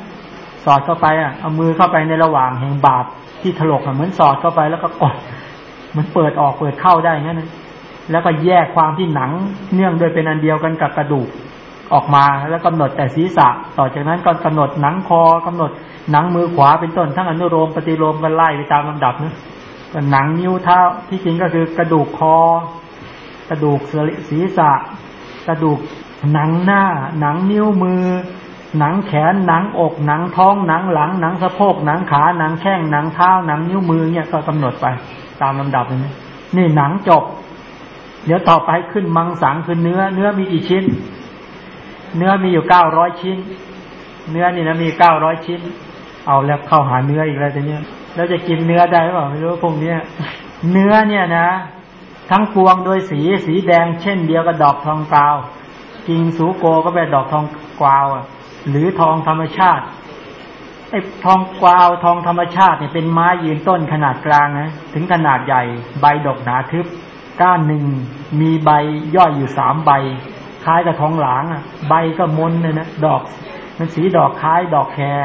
สอดเข้าไปอะเอามือเข้าไปในระหว่างแห่งบาดที่ถลกอะเหมือนสอดเข้าไปแล้วก็กดมันเปิดออกเปิดเข้าได้งั้นนะ แล้วก็แยกความที่หนัง เนื่องโดยเป็นอันเดียวกันกับกระดูกออกมาแล้วกำหนดแต่ศีรษะ ต่อจากนั้นก็กำหนดหนังคอกำหนดหนังมือขวาเป็นต้นทั้งอนุโลมปฏิโลมกันไล่ไปตามลำดับนะก็หนังนิ้วเท้าที่จริงก็คือกระดูกคอ กระดูกศีรษะ กระดูกหนังหน้า หนังนิ้วมือ หนังแขนหนังอกหนังท้องหนังหลัง หนังสะโพกหนังขาหนังแข้งหนังเท้าหนังนิ้วมือเนี่ยก็กำหนดไปตามลำดับนี้นี่หนังจบ เดี๋ยวต่อไปขึ้นมังสังคือเนื้อ เนื้อมีกี่ชิ้น เนื้อมีอยู่เก้าร้อยชิ้น เนื้อนี่นะมีเก้าร้อยชิ้น เอาแล้วเข้าหาเนื้ออีกแล้วทีเนี้ยแล้วจะกินเนื้อได้หรือเปล่าไม่รู้พวกเนี้ย เนื้อเนี่ยนะ ทั้งปวงโดยสีสีแดง เช่นเดียวกับดอกทองกาวกิ่งสูโกก็เป็นดอกทองกวาวอะ หรือทองธรรมชาติไอ้ทองกวาวทองธรรมชาติเนี่ยเป็นไม้ยืนต้นขนาดกลางนะถึงขนาดใหญ่ ใบดอกหนาทึบ ก้านหนึ่งมีใบย่อยอยู่สามใบ คล้ายกับทองหลางอะ ใบก็มนเลยนะดอก มันสีดอกคล้ายดอกแคร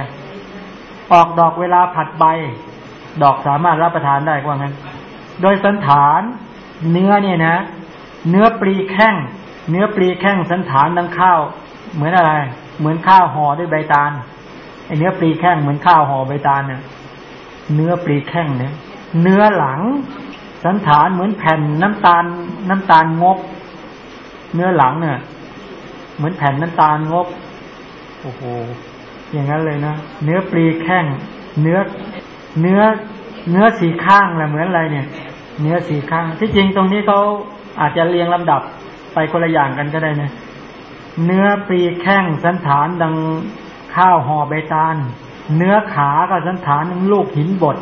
ออกดอกเวลาผัดใบ ดอกสามารถรับประทานได้กว่างั้น โดยสันฐานเนื้อเนี่ยนะ เนื้อปลีแข้งเนื้อปลีแข้งสันฐานดังข้าว เหมือนอะไร เหมือนข้าวห่อด้วยใบตาลไอเนื้อปลีแข้งเหมือนข้าวห่อใบตาลเนี่ยเนื้อปลีแข้งเนี่ยเนื้อหลัง สันฐานเหมือนแผ่นน้ำตาล น้ำตาลงบ เนื้อหลังเนี่ยเหมือนแผ่นน้ำตาลงบโอ้โหอย่างนั้นเลยนะเนื้อปลีแข้งเนื้อเนื้อเนื้อสีข้างแหละเหมือนอะไรเนี่ย เนื้อสีข้าง ที่จริงตรงนี้เขาอาจจะเรียงลำดับไปคนละอย่างกันก็ได้นะเนื้อปลีแข้งสันฐานดังข้าวห่อใบตาล เนื้อขาก็สันฐานลูกหินบด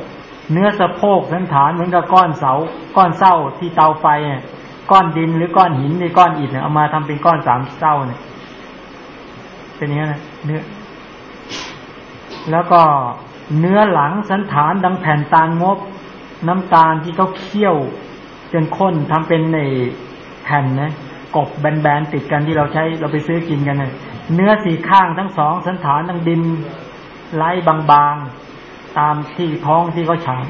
เนื้อสะโพกสันฐานเหมือนกับก้อนเสา ก้อนเส้าที่เตาไฟก้อนดินหรือก้อนหินหรือก้อนอิฐเนี่ยเอามาทำเป็นก้อนสามเส้าเนี่ย เป็นอย่างนี้นะเนื้อ แล้วก็เนื้อหลังสันฐานดังแผ่นตาลงบ น้ำตาลที่เขาเคี่ยวจนข้นทำเป็นในแผ่นนะกบแบนๆติดกันที่เราใช้เราไปซื้อกินกันเนะเนื้อสีข้างทั้งสองสันฐานดังดินไล่บางๆ ตามที่ท้องที่เขาฉาง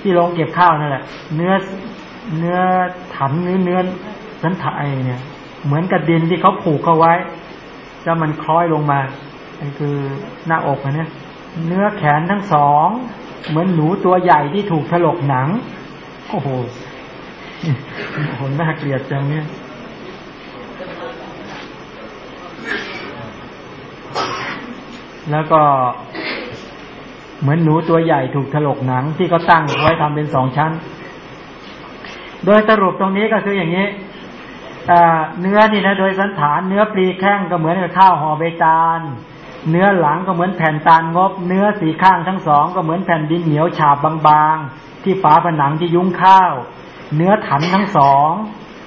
ที่ลงเก็บข้าวนั่นแหละ เนื้อเนื้อถันเนื้อเนื้อสันฐานเนี่ย เหมือนกับดินที่เขาผูกเข้าไว้ แล้วมันคล้อยลงมานี่คือหน้าอกนะเนี่ยเนื้อแขนทั้งสอง เหมือนหนูตัวใหญ่ที่ถูกถลกหนัง โอ้โหโหน่าเกลียดจังเนี่ยแล้วก็ เหมือนหนูตัวใหญ่ถูกถลกหนังที่เขาตั้งไว้ทำเป็นสองชั้น โดยสรุปตรงนี้ก็คืออย่างนี้เนื้อนี่นะโดยสันฐานเนื้อปลีแข้งก็เหมือนกับข้าวห่อใบตาลเนื้อหลังก็เหมือนแผ่นตาลงบ เนื้อสีข้างทั้งสองก็เหมือนแผ่นดินเหนียวฉาบบางๆ ที่ฝาผนังที่ยุ้งข้าว เนื้อถันทั้งสอง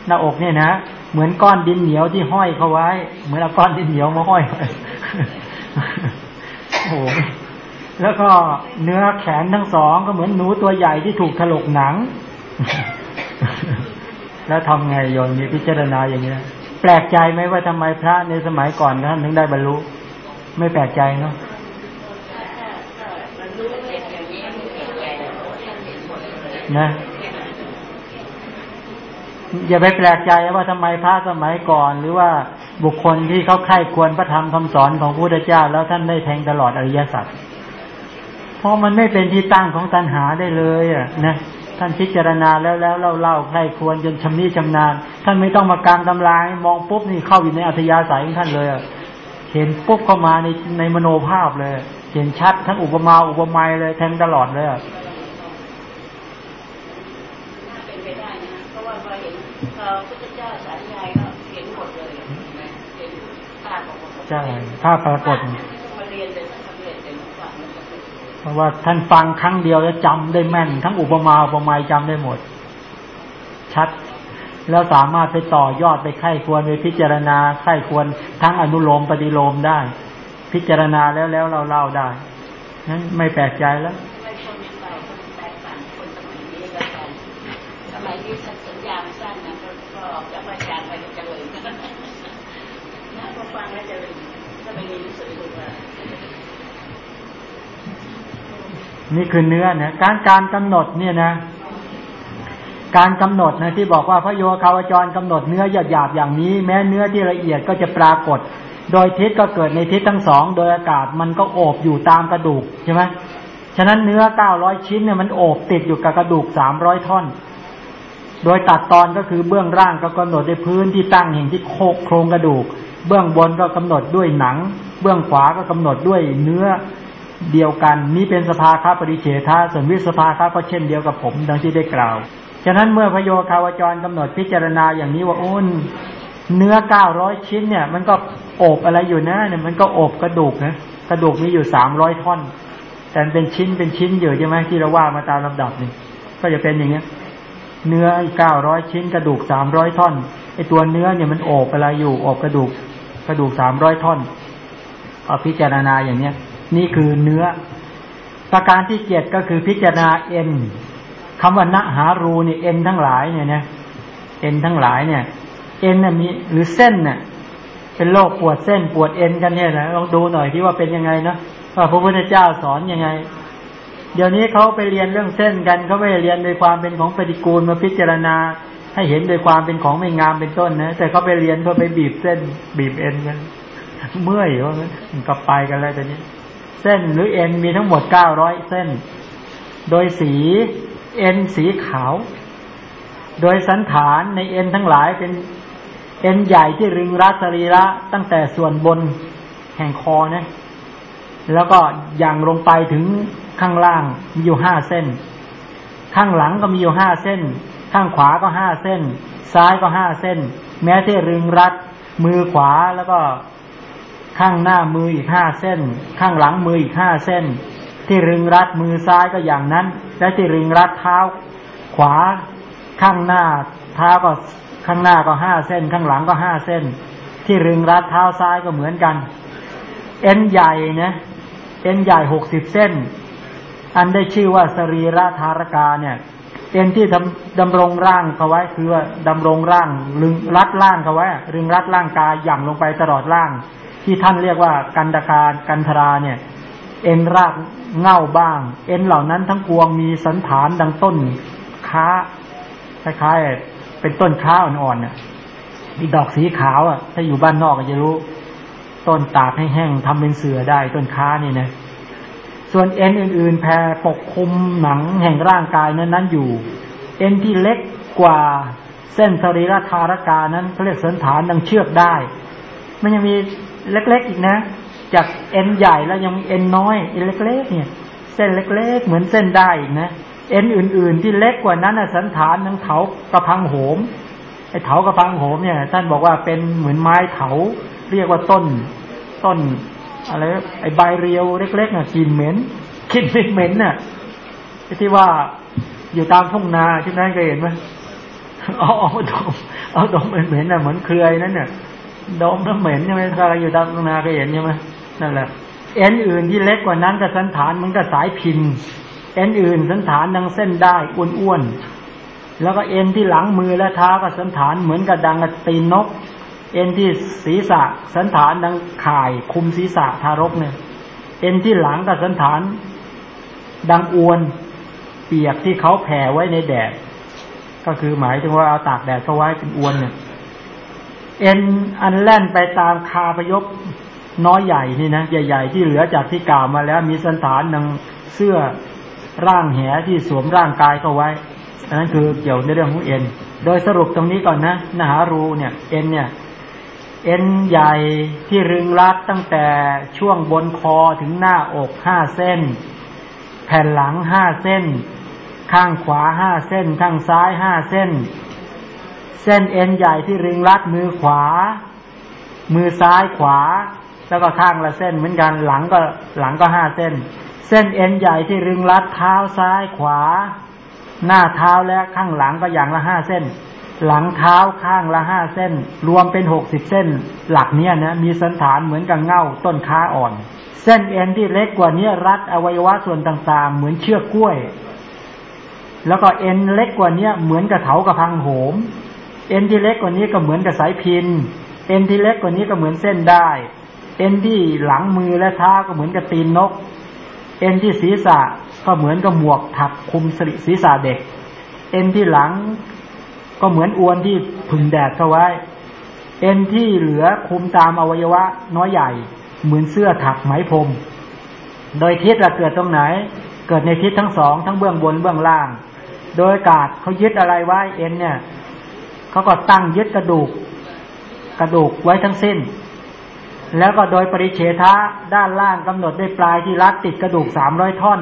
หน้าอกเนี่ยนะเหมือนก้อนดินเหนียวที่ห้อยเข้าไว้ เหมือนเอาก้อนดินเหนียวมาห้อยโอ้ แล้วก็เนื้อแขนทั้งสองก็เหมือนหนูตัวใหญ่ที่ถูกถลกหนัง แล้วทำไงโยนมีพิจารณาอย่างนี้แปลกใจไหมว่าทำไมพระในสมัยก่อนท่านถึงได้บรรลุ ไม่แปลกใจเนาะนะอย่าไปแปลกใจว่าทำไมพระสมัยก่อน หรือว่าบุคคลที่เขาใคร่ควรพระธรรมคำสอนของพระพุทธเจ้า แล้วท่านได้แทงตลอดอริยสัจ เพราะมันไม่เป็นที่ตั้งของตัณหาได้เลยอะนะท่านพิจารณาแล้วแล้วเล่าเล่าใครควรจนชำนิชำนาญท่านไม่ต้องมากางตำรามองปุ๊บนี่เข้าอยู่ในอัธยาศัยของท่านเลยเห็นปุ๊บเข้ามาในในมโนภาพเลย เห็นชัดทั้งอุปมาอุปไมยเลยแทงตลอดเลยอะเป็นไปได้นะเพราะว่าพอเห็นพอพุทธเจ้าสายายก็เห็นหมดเลยเห็นภาพของใช่ภาพปรากฏ เพราะว่าท่านฟังครั้งเดียวแล้วจำได้แม่น ทั้งอุปมาอุปไมยจำได้หมด ชัด แล้วสามารถไปต่อยอดไปไข้ควรไปพิจารณาไข้ควรทั้งอนุโลมปฏิโลมได้ พิจารณาแล้วแล้วเราเล่าได้นั้นไม่แปลกใจแล้วมัยที่สัญญาสั้ นนะก็จากอาจารย์ไปจะเลยนะพอฟังแล้วจะเลยก็ไม่มีรู้สึกว่านี่คือเนื้อนะการการกำหนดเนี่ยนะ การกำหนดนะที่บอกว่าพระโยคาวจรกำหนดเนื้อหยาบหยาบอย่างนี้ แม้เนื้อที่ละเอียดก็จะปรากฏ โดยทิศก็เกิดในทิศทั้งสองโดยอากาศมันก็โอบอยู่ตามกระดูกใช่ไหมฉะนั้นเนื้อเก้าร้อยชิ้นเนี่ยมันโอบติดอยู่กับกระดูกสามร้อยท่อน โดยตัดตอนก็คือเบื้องร่างก็กำหนดในพื้นที่ตั้งแห่งที่โคโครงกระดูก เบื้องบนก็กำหนดด้วยหนัง เบื้องขวาก็กำหนดด้วยเนื้อ เดียวกัน นี้เป็นสภาคาปริเฉทาส่วนวิสภาคาก็เช่นเดียวกับผมดังที่ได้กล่าว ฉะนั้นเมื่อพโยคาวจรกำหนดพิจารณาอย่างนี้ว่าโอ้นเนื้อเก้าร้อยชิ้นเนี่ย มันก็โอบอะไรอยู่นะเนี่ยมันก็โอบกระดูกนะกระดูกมีอยู่สามร้อยท่อน แต่เป็นชิ้นเป็นชิ้นอยู่ใช่ไหมที่เราว่ามาตามลำดับนี่ก็จะเป็นอย่างเงี้ยเนื้อเก้าร้อยชิ้น กระดูกสามร้อยท่อนไอตัวเนื้อเนี่ยมันโอบอะไรอยู่โอบกระดูกกระดูกสามร้อยท่อนเอาพิจารณาอย่างเนี้ย นี่คือเนื้อ ประการที่เจ็ดก็คือพิจารณาเอ็นคำว่าณหารูเนี่ยเอ็นทั้งหลายเนี่ยนะเอ็นทั้งหลายเนี่ย เอ็นเนี่ยมีหรือเส้นเนี่ยเป็นโรคปวดเส้นปวดเอ็นกันเนี่ยนะลองดูหน่อยที่ว่าเป็นยังไงเนาะว่าพระพุทธเจ้าสอนยังไง เดี๋ยวนี้เขาไปเรียนเรื่องเส้นกันเขาไม่เรียนโดยความเป็นของปฏิกูลมาพิจารณา ให้เห็นโดยความเป็นของไม่งามเป็นต้นนะแต่เขาไปเรียนเขาไปบีบเส้นบีบเอ็นกันเมื่อยว่ามันก็ไปกันแล้วตอนนี้ เส้นหรือเอ็นมีทั้งหมดเก้าร้อยเส้น โดยสีเอ็นสีขาว โดยสันฐานในเอ็นทั้งหลายเป็นเอ็นใหญ่ที่รึงรัดสรีระตั้งแต่ส่วนบนแห่งคอนะแล้วก็ย่างลงไปถึงข้างล่างมีอยู่ห้าเส้น ข้างหลังก็มีอยู่ห้าเส้น ข้างขวาก็ห้าเส้น ซ้ายก็ห้าเส้น แม้ที่รึงรัดมือขวาแล้วก็ ข้างหน้ามืออีกห้าเส้น ข้างหลังมืออีกห้าเส้น ที่รึงรัดมือซ้ายก็อย่างนั้น และที่รึงรัดเท้า ขวา ข้างหน้าเท้าก็ข้างหน้าก็ห้าเส้น ข้างหลังก็ห้าเส้น ที่รึงรัดเท้าซ้ายก็เหมือนกัน เอ็นใหญ่นะเอ็นใหญ่หกสิบเส้น อันได้ชื่อว่าสรีระธารกาเนี่ยเอ็นที่ดำรงร่างเขาไว้คือว่าดำรงร่างลึงรัดร่างเขาไว้รึงรัดร่างกายหย่งลงไปตลอดร่าง ที่ท่านเรียกว่ากันตคากันธราเนี่ย เอ็นรากเง่าบ้าง เอ็นเหล่านั้นทั้งปวงมีสันฐานดังต้นค้าคล้ายๆเป็นต้นค้าอ่อนๆเนี่ยมีดอกสีขาวอะ ถ้าอยู่บ้านนอกก็จะรู้ ต้นตากให้แห้งทำเป็นเสือได้ต้นค้านี่นะส่วนเอ็นอื่น ๆ แผ่ปกคลุมหนังแห่งร่างกายนั้นนั้นอยู่ เอ็นที่เล็กกว่าเส้นสรีระธารกานั้นเขาเรียกสันฐานดังเชือกได้ มันยังมี เล็ก ๆ อีกนะ จากเอ็นใหญ่แล้วยังมีเอ็นน้อยเอ็นเล็ก ๆ เนี่ย เส้นเล็ก ๆ เหมือนเส้นได้อีกนะเอ็นอื่น ๆ ที่เล็กกว่านั้นสันฐานนังเถากระพังโหมไอ้เถากระพังโหมเนี่ย ท่านบอกว่าเป็นเหมือนไม้เถา เรียกว่าต้น ต้นอะไรไอใบเรียวเล็กๆน่ะกลิ่นเหม็นกลิ่นเหม็นน่ะที่ว่าอยู่ตามทุ่งนาที่นั่นเคยเห็นไหมเอาเอาดมเอาดมเหม็นๆน่ะเหมือนเครือนั่นน่ะ ดมแล้วเหม็นใช่ไหมถ้าเราอยู่ตามนาเคยเห็นใช่ไหมนั่นแหละเอ็นอื่นที่เล็กกว่านั้นกับสันฐานมันก็สายพินเอ็นอื่นสันฐานดังเส้นได้อ้วนๆแล้วก็เอ็นที่หลังมือและเท้ากับสันฐานเหมือนกับดังตีนนก เอ็นที่ศีรษะสันฐานดังข่าย คุมศีรษะทารกเนี่ย เอ็นที่หลังกับสันฐาน ดังอวน เปียกที่เขาแผ่ไว้ในแดดก็คือหมายถึงว่าเอาตากแดดเขาไว้เป็นอวนเนี่ย เอ็นอันแล่นไปตามคาพยพน้อยใหญ่นี่นะใหญ่ๆที่เหลือจากที่กล่าวมาแล้ว มีสันฐานดังเสื้อร่างแหที่สวมร่างกายเข้าไว้อันนั้นคือเกี่ยวในเรื่องของเอ็น โดยสรุปตรงนี้ก่อนนะนหารูเนี่ยเอ็นเนี่ยเอ็นใหญ่ที่รึงรัดตั้งแต่ช่วงบนคอถึงหน้าอกห้าเส้น แผ่นหลังห้าเส้น ข้างขวาห้าเส้น ข้างซ้ายห้าเส้น เส้นเอ็นใหญ่ที่รึงรัดมือขวา มือซ้ายขวา แล้วก็ข้างละเส้นเหมือนกันหลังก็หลังก็ห้าเส้น เส้นเอ็นใหญ่ที่รึงรัดเท้าซ้ายขวา หน้าเท้าและข้างหลังก็อย่างละห้าเส้น หลังเท้าข้างละห้าเส้น รวมเป็นหกสิบเส้น หลักเนี้ยนะมีสันฐานเหมือนกับเง่าต้นค้าอ่อน เส้นเอ็นที่เล็กกว่านี้รัดอวัยวะส่วนต่างๆ เหมือนเชือกกล้วย แล้วก็เอ็นเล็กกว่านี้เหมือนกับเถากระพังโหม เอ็นที่เล็กกว่านี้ก็เหมือนกับสายพิน เอ็นที่เล็กกว่านี้ก็เหมือนเส้นได้ เอ็นที่หลังมือและเท้าก็เหมือนกับตีนนก เอ็นที่ศีรษะก็เหมือนกับหมวกถักคุมศีรษะเด็ก เอ็นที่หลังก็เหมือนอวนที่ผึ่งแดดเข้าไว้ เอ็นที่เหลือคุมตามอวัยวะน้อยใหญ่ เหมือนเสื้อถักไหมพรม โดยทิศละเกิดตรงไหน เกิดในทิศทั้งสองทั้งเบื้องบนเบื้องล่าง โดยกาดเขายึดอะไรไว้เอ็นเนี่ย เขาก็ตั้งยึดกระดูก กระดูกไว้ทั้งสิ้น แล้วก็โดยปริเฉทะด้านล่างกำหนดด้วยปลายที่รัดติดกระดูกสามร้อยท่อน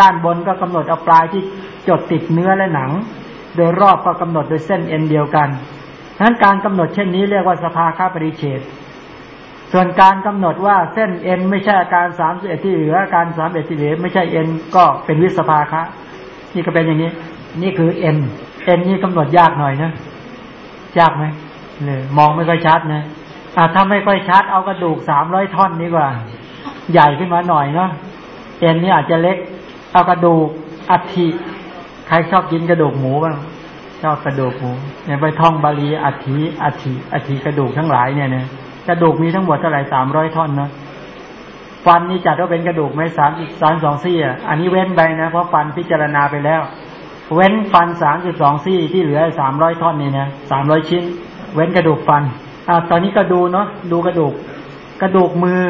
ด้านบนก็กำหนดเอาปลายที่จดติดเนื้อและหนัง โดยรอบก็กำหนดโดยเส้นเอ็นเดียวกันนั้นการกำหนดเช่นนี้เรียกว่าสภาค่าปริเฉดส่วนการกำหนดว่าเส้นเอ็นไม่ใช่อาการสามสิบเอ็ดที่เหลืออาการสามเอ็ดที่เหลือไม่ใช่เอ็นก็เป็นวิสภาคะนี่ก็เป็นอย่างนี้ นี่คือเอ็นเอ็นนี่กำหนดยากหน่อยนะ ยากไหมเลยมองไม่ค่อยชัดนะอ่าถ้าไม่ค่อยชัด เอากระดูกสามร้อยท่อนดีกว่า ใหญ่ขึ้นมาหน่อยเนาะเอ็นนี่อาจจะเล็ก เอากระดูกอัฐิใครชอบกินกระดูกหมูบ้างชอบกระดูกหมูเนี่ยไปท่องบาลีอัฐิอัฐิอัฐิกระดูกทั้งหลายเนี่ยเนะกระดูกมีทั้งหมดเท่าไหร่สามร้อยท่อนเนาะฟันนี่จัดว่าเป็นกระดูกไหมสามอีกสามสองซี่อะอันนี้เว้นไปนะเพราะฟันพิจารณาไปแล้ว เว้นฟันสามสิบสองซี่ที่เหลือสามร้อยท่อนนี่นะสามร้อยชิ้น เว้นกระดูกฟันอ่าตอนนี้ก็ดูเนาะดูกระดูก กระดูกมือ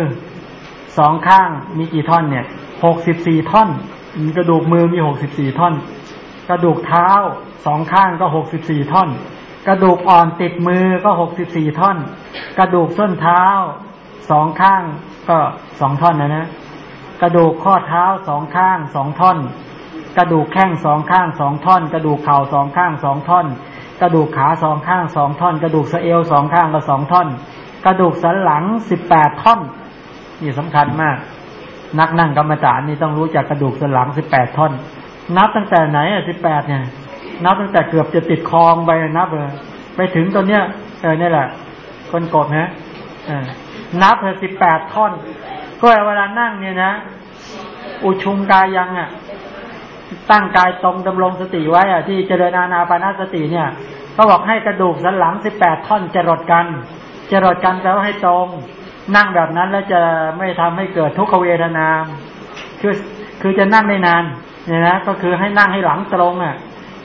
สองข้างมีกี่ท่อนเนี่ยหกสิบสี่ท่อน กระดูกมือมีหกสิบสี่ท่อน กระดูกเท้าสองข้างก็หกสิบสี่ท่อน กระดูกอ่อนติดมือก็หกสิบสี่ท่อน กระดูกส้นเท้าสองข้างก็สองท่อนนะนะ กระดูกข้อเท้าสองข้างสองท่อน กระดูกแข้งสองข้างสองท่อน กระดูกเข่าสองข้างสองท่อน กระดูกขาสองข้างสองท่อน กระดูกสะเอวสองข้างก็สองท่อน กระดูกสันหลังสิบแปดท่อนนี่สำคัญมาก นักนั่งกรรมฐานนี่ต้องรู้จักกระดูกสันหลังสิบแปดท่อน นับตั้งแต่ไหนอะสิบแปดเนี่ย นับตั้งแต่เกือบจะติดคลองไปนับเลยไปถึงตอนเนี้ยเออนี่แหละ คนกดนะเออนับเลยสิบแปดท่อน ก็เวลานั่งเนี่ยนะ อุชุงกายยังอะ ตั้งกายตรงดำรงสติไว้อะที่เจริญอาณาปานาสติเนี่ยเขาบอกให้กระดูกสันหลังสิบแปดท่อนจรดกันจรดกันแปลว่าให้ตรง นั่งแบบนั้นแล้วจะไม่ทำให้เกิดทุกขเวทนาคือคือจะนั่งได้นานเนี่ยนะก็คือให้นั่งให้หลังตรงอะ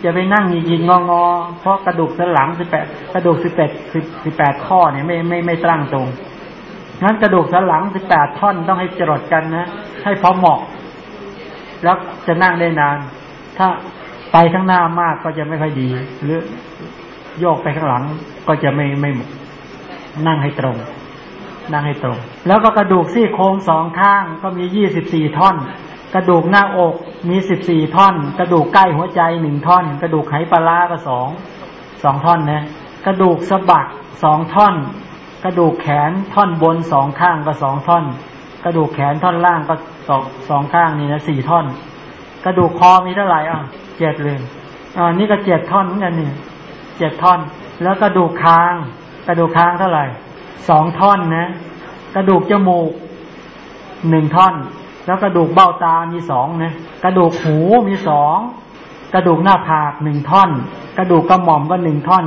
จะไปนั่งยิงงองอเพราะกระดูกสันหลังสิบแปดกระดูกสิบแปดสิบแปดข้อเนี่ยไม่ไม่ไม่ตั้งตรงงั้นกระดูกสันหลังสิบแปดท่อนต้องให้จรดกันนะให้พอเหมาะ แล้วจะนั่งได้นาน ถ้าไปข้างหน้ามากก็จะไม่ค่อยดี หรือโยกไปข้างหลังก็จะไม่ไม่นั่งให้ตรง นั่งให้ตรง แล้วก็กระดูกซี่โครงสองข้างก็มียี่สิบสี่ท่อน กระดูกหน้าอกมีสิบสี่ท่อน กระดูกใกล้หัวใจหนึ่งท่อน กระดูกไขปลาก็สองสองท่อนนะกระดูกสะบักสองท่อน กระดูกแขนท่อนบนสองข้างก็สองท่อน กระดูกแขนท่อนล่างก็สองสองข้างนี่นะสี่ท่อน กระดูกคอมีเท่าไหร่อะเจ็ดเลยอ่านี่ก็เจ็ดท่อนเหมือนกันนี่เจ็ดท่อน แล้วกระดูกคาง กระดูกคางเท่าไหร่สองท่อนนะ กระดูกจมูกหนึ่งท่อน แล้วกระดูกเบ้าตามีสองนะกระดูกหูมีสองกระดูกหน้าผากหนึ่งท่อน กระดูกกระหม่อมก็หนึ่งท่อน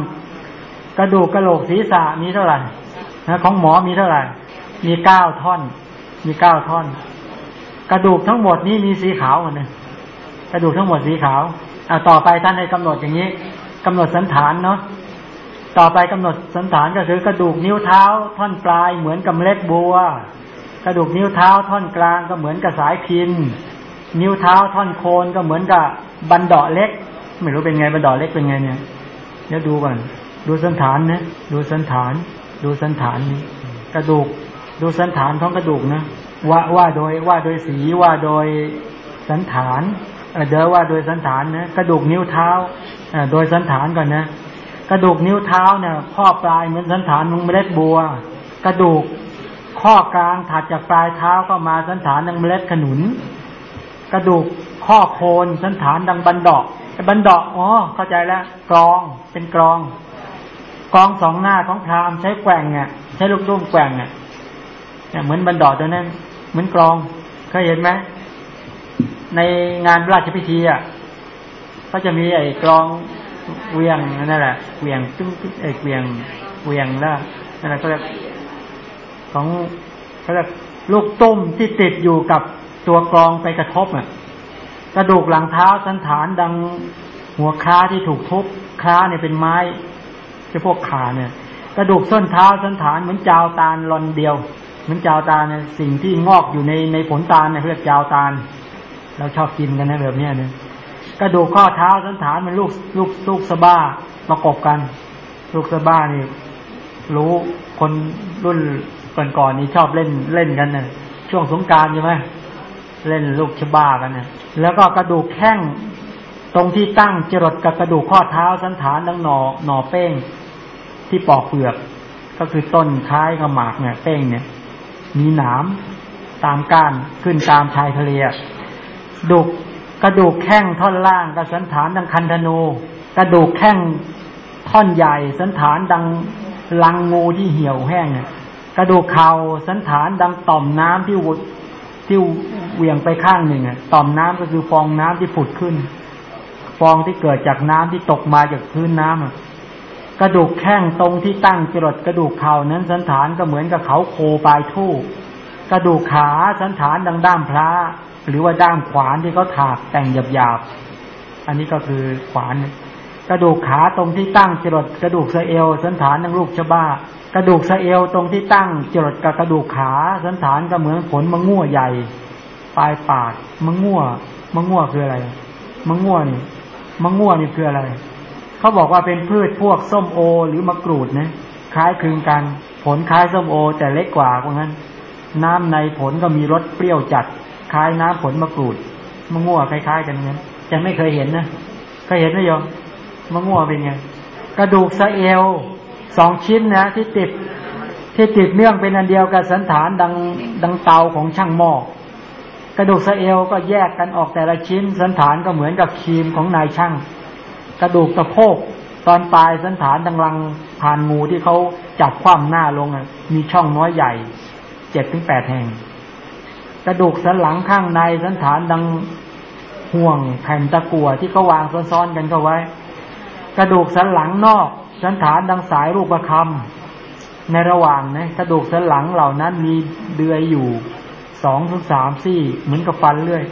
กระดูกกระโหลกศีรษะมีเท่าไหร่นะของหมอมีเท่าไหร่ มีเก้าท่อน มีเก้าท่อน กระดูกทั้งหมดนี้มีสีขาวหมดเลย กระดูกทั้งหมดสีขาวอ่าต่อไปท่านให้กำหนดอย่างนี้กำหนดสันฐานเนาะต่อไปกำหนดสันฐานก็คือกระดูกนิ้วเท้า ท่อนปลายเหมือนกับเล็ดบัว กระดูกนิ้วเท้าท่อนกลางก็เหมือนกับสายพิน นิ้วเท้าท่อนโคนก็เหมือนกับบันดาเล็ก ไม่รู้เป็นไงบันดาเล็กเป็นไงเนี่ยเดี๋ยวดูก่อนดูสันฐานนะดูสันฐาน ดูสันฐานนี้กระดูกดูสันฐานของกระดูกนะว่าว่าโดยว่าโดยสีว่าโดยสันฐาน เดี๋ยวว่าโดยสันฐานนะกระดูกนิ้วเท้าโดยสันฐานก่อนนะ กระดูกนิ้วเท้าเนี่ยข้อปลายเหมือนสันฐานมุงเมล็ดบัว กระดูกข้อกลางถัดจากปลายเท้าก็มาสันฐานดังเมล็ดขนุน กระดูกข้อโคนสันฐานดังบันดอกบันดอกอ๋อเข้าใจแล้วกรองเป็นกรองกรองสองหน้าของพรามใช้แกว่งเนี่ยใช้ลูกตุ้มแกว่งเนี่ยเหมือนบันดอกตัวนั้น เหมือนกรองเคยเห็นไหม ในงานราชพิธีอะก็จะมีไอ้กรองเวียงนั่นแหละเวียงตึ้งไอ้เวียงเวียงแล้วนั่นแหละก็เรียกของเขาเรียกลูกตุ้มที่ติดอยู่กับตัวกรองไปกระทบอะกระดูกหลังเท้าสันฐานดังหัวค้าที่ถูกทุบค้าเนี่ยเป็นไม้จะพวกขาเนี่ย กระดูกส้นเท้าสันฐานเหมือนจาวตาลลอนเดียว เหมือนจาวตาลเนี่ยสิ่งที่งอกอยู่ในในผลตาลเนี่ยเรียกจาวตาล เราชอบกินกันนะแบบนี้เนี่ยกระดูกข้อเท้าสันฐานมันลูกลูกลูกสะบ้าประกบกัน ลูกสะบ้านี่ รู้คนรุ่นก่อนๆนี่ชอบเล่นเล่นกันนี่ยช่วงสงการใช่ไหมเล่นลูกชบ้ากันเนี่ยแล้วก็กระดูกแข้งตรงที่ตั้งจรดกับกระดูกข้อเท้าสันฐานดังหนอหนอเป้งที่ปอกเปลือก ก็คือต้นคล้ายกับหมากเนี่ยเป้งเนี่ย มีหนามตามก้านขึ้นตามชายทะเล ดุกกระดูกแข้งท่อนล่างกับสันฐานดังคันธนู กระดูกแข้งท่อนใหญ่ สันฐานดังลังงูที่เหี่ยวแห้งกระดูกเข่าสันฐานดังต่อมน้ำที่วุดที่เหวี่ยงไปข้างหนึ่งต่อมน้ำก็คือฟองน้ำที่ผุดขึ้น ฟองที่เกิดจากน้ำที่ตกมาจากพื้นน้ำอะกระดูกแข้งตรงที่ตั้งจรดกระดูกเข่านั้นสันฐานก็เหมือนกับเขาโคปลายทู่กระดูกขาสันฐานดังด้ามพระ หรือว่าด้ามขวานที่เขาถากแต่งหยาบๆ อันนี้ก็คือขวาน กระดูกขาตรงที่ตั้งจรดกระดูกสะเอวสันฐานดังลูกชบ้ากระดูกสะเอวตรงที่ตั้งจรดกับกระดูกขาสันฐานก็เหมือนผลมะง่วใหญ่ ปลายปากมะง่วมะง่วคืออะไรมะง่วนี่มะง่วนี่คืออะไร เขาบอกว่าเป็นพืชพวกส้มโอหรือมะกรูดนะคล้ายคลึงกันผลคล้ายส้มโอ แต่เล็กกว่าเพราะงั้น น้ำในผลก็มีรสเปรี้ยวจัด คล้ายน้ำผลมะกรูดมะม่วงคล้ายๆ กันเงั้นจะไม่เคยเห็นนะเคยเห็นไหมโยมมะม่วงเป็นไงกระดูกสะเอวสองชิ้นนะ ที่ติดที่ติดเนื่องเป็นอันเดียวกับสันฐานดังดังเตาของช่างหม้อกระดูกสะเอวก็แยกกันออกแต่ละชิ้น สันฐานก็เหมือนกับครีมของนายช่าง กระดูกตะโพกตอนปลายสันฐานดังลังผ่านงูที่เขาจับคว่ำหน้าลงมีช่องน้อยใหญ่เจ็ดถึงแปดแห่ง กระดูกสันหลังข้างในสันฐานดังห่วงแผ่นตะกั่วที่เขาวางซ้อนๆกันเข้าไว้ กระดูกสันหลังนอก สันฐานดังสายรูปประคำในระหว่างนะกระดูกสันหลังเหล่านั้นมีเดือยอยู่สองถึงสามซี่เหมือนกับฟันเลื่อย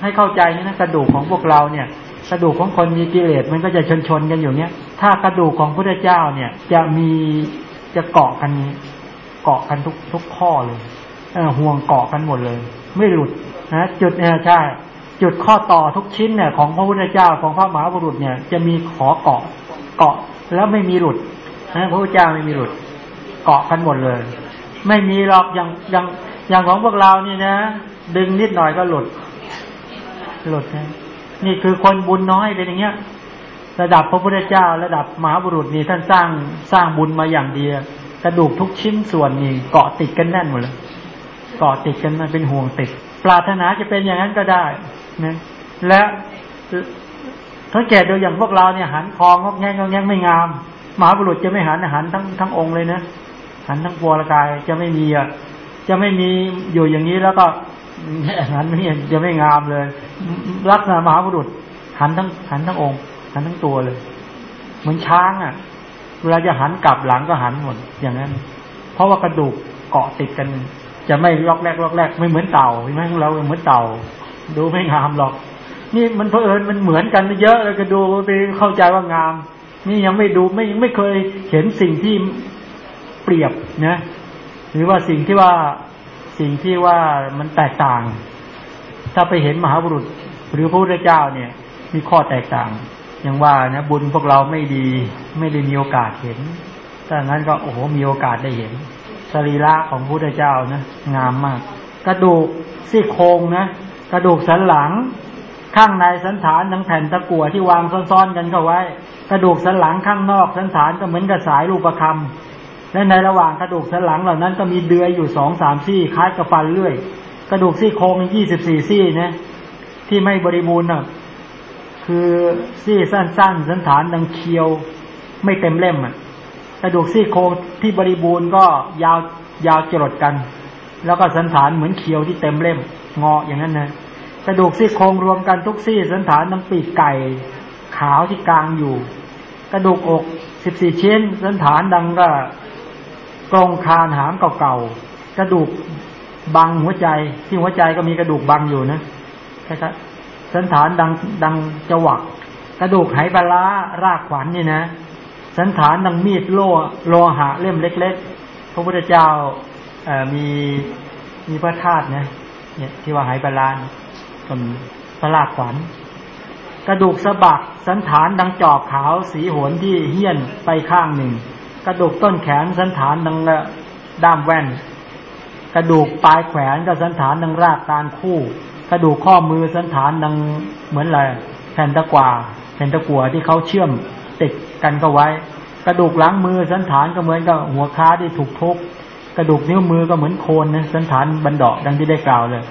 ให้เข้าใจนี่นะกระดูกของพวกเราเนี่ยกระดูกของคนมีกิเลสมันก็จะชนชนกันอยู่เนี้ยถ้ากระดูกของพระเจ้าเนี่ยจะมีจะเกาะกันเกาะกันทุกทุกข้อเลย ห่วงเกาะกันหมดเลย ไม่หลุดนะจุดเนี่ยใช่ จุดข้อต่อทุกชิ้นเนี่ยของพระพุทธเจ้าของพระมหาบุรุษเนี่ย จะมีขอเกาะเกาะแล้วไม่มีหลุดนะพระพุทธเจ้าไม่มีหลุด เกาะกันหมดเลย ไม่มีหรอกอย่างอย่างอย่างของพวกเรานี่นะ ดึงนิดหน่อยก็หลุด หลุดนะนี่คือคนบุญน้อยเป็นอย่างเงี้ย ระดับพระพุทธเจ้า ระดับมหาบุรุษนี่ท่านสร้างสร้างบุญมาอย่างเดียวกระดูกทุกชิ้นส่วนนี่เกาะติดกันแน่นหมดเลย เกาะติดกันมันเป็นห่วงติด ปรารถนาจะเป็นอย่างนั้นก็ได้นะและถ้าแก่โดยอย่างพวกเราเนี่ยหันคองงอกแงงงแงไม่งามมหาบุรุษจะไม่หันหันทั้งทั้งองค์เลยนะหันทั้งปัวละกายจะไม่มีอะจะไม่มีอยู่อย่างนี้แล้วก็หันนี่จะไม่งามเลยลักษณะมหาบุรุษ หันทั้งหันทั้งองค์ หันทั้งตัวเลย เหมือนช้างอะ เวลาจะหันกลับหลังก็หันหมดอย่างนั้น เพราะว่ากระดูกเกาะติดกัน จะไม่ลอกแรกลอกแรกไม่เหมือนเต่าใช่ไหมเราเหมือนเต่า ดูไม่งามหรอก นี่มันเพอเอิญมันเหมือนกันเยอะเลยก็ดูไปเข้าใจว่างาม นี่ยังไม่ดูไม่ไม่เคยเห็นสิ่งที่เปรียบนะหรือว่าสิ่งที่ว่าสิ่งที่ว่ามันแตกต่าง ถ้าไปเห็นมหาบุรุษ หรือพระพุทธเจ้าเนี่ย มีข้อแตกต่าง อย่างว่านะบุญพวกเราไม่ดี ไม่ได้มีโอกาสเห็นถ้างั้นก็โอ้โหมีโอกาสได้เห็น สรีระของพระพุทธเจ้านะงามมาก กระดูกซี่โครงนะกระดูกสันหลัง ข้างในสันฐานทั้งแผ่นตะกั่วที่วางซ้อนๆกันเข้าไว้ กระดูกสันหลังข้างนอกสันฐานก็เหมือนกับสายรูปคำและในระหว่างกระดูกสันหลังเหล่านั้นก็มีเดือยอยู่สองสามซี่คล้ายกับฟันเลื่อย กระดูกซี่โครงยี่สิบสี่ซี่นะที่ไม่บริบูรณ์น่ะคือซี่สั้นๆ สันฐานดังเคียว ไม่เต็มเล่มอะ ระดูกซี่โครงที่บริบูรณ์ก็ยาวยาวจรดกัน แล้วก็สันฐานเหมือนเคียวที่เต็มเล่มงออย่างนั้นนะกระดูกซี่โครงรวมกันทุกซี่สันฐานน้ำปีกไก่ขาวที่กลางอยู่ กระดูกอกสิบสี่ชิ้น สันฐานดังก็กรงคานหางเก่าๆกระดูกบังหัวใจที่หัวใจก็มีกระดูกบังอยู่นะใช่ครับสันฐานดังดังจวักกระดูกไหปลารากขวัญนี่นะ สันฐานดังมีดโลโลหะเล่มเล็ก ๆ พระพุทธเจ้าเอมีมีพระธาตุนะเนี่ยที่ว่าไหปลานก็มีพระรากขวัญ กระดูกสะบักสันฐานดังจอบขาวสีหวนที่เฮี้ยนไปข้างหนึ่ง กระดูกต้นแขนสันฐานดังด้ามแว่น กระดูกปลายแขวนกับสันฐานดังรากตาลคู่ กระดูกข้อมือสันฐานดังเหมือนอะไรแผ่นตะกวาแผ่นตะกัวที่เขาเชื่อม ติดกันก็ไว้ กระดูกหลังมือสันฐานก็เหมือนกับหัวค้าที่ถูกทุบกระดูกนิ้วมือก็เหมือนโคนนะสันฐานบันดาะดังที่ได้กล่าวเลย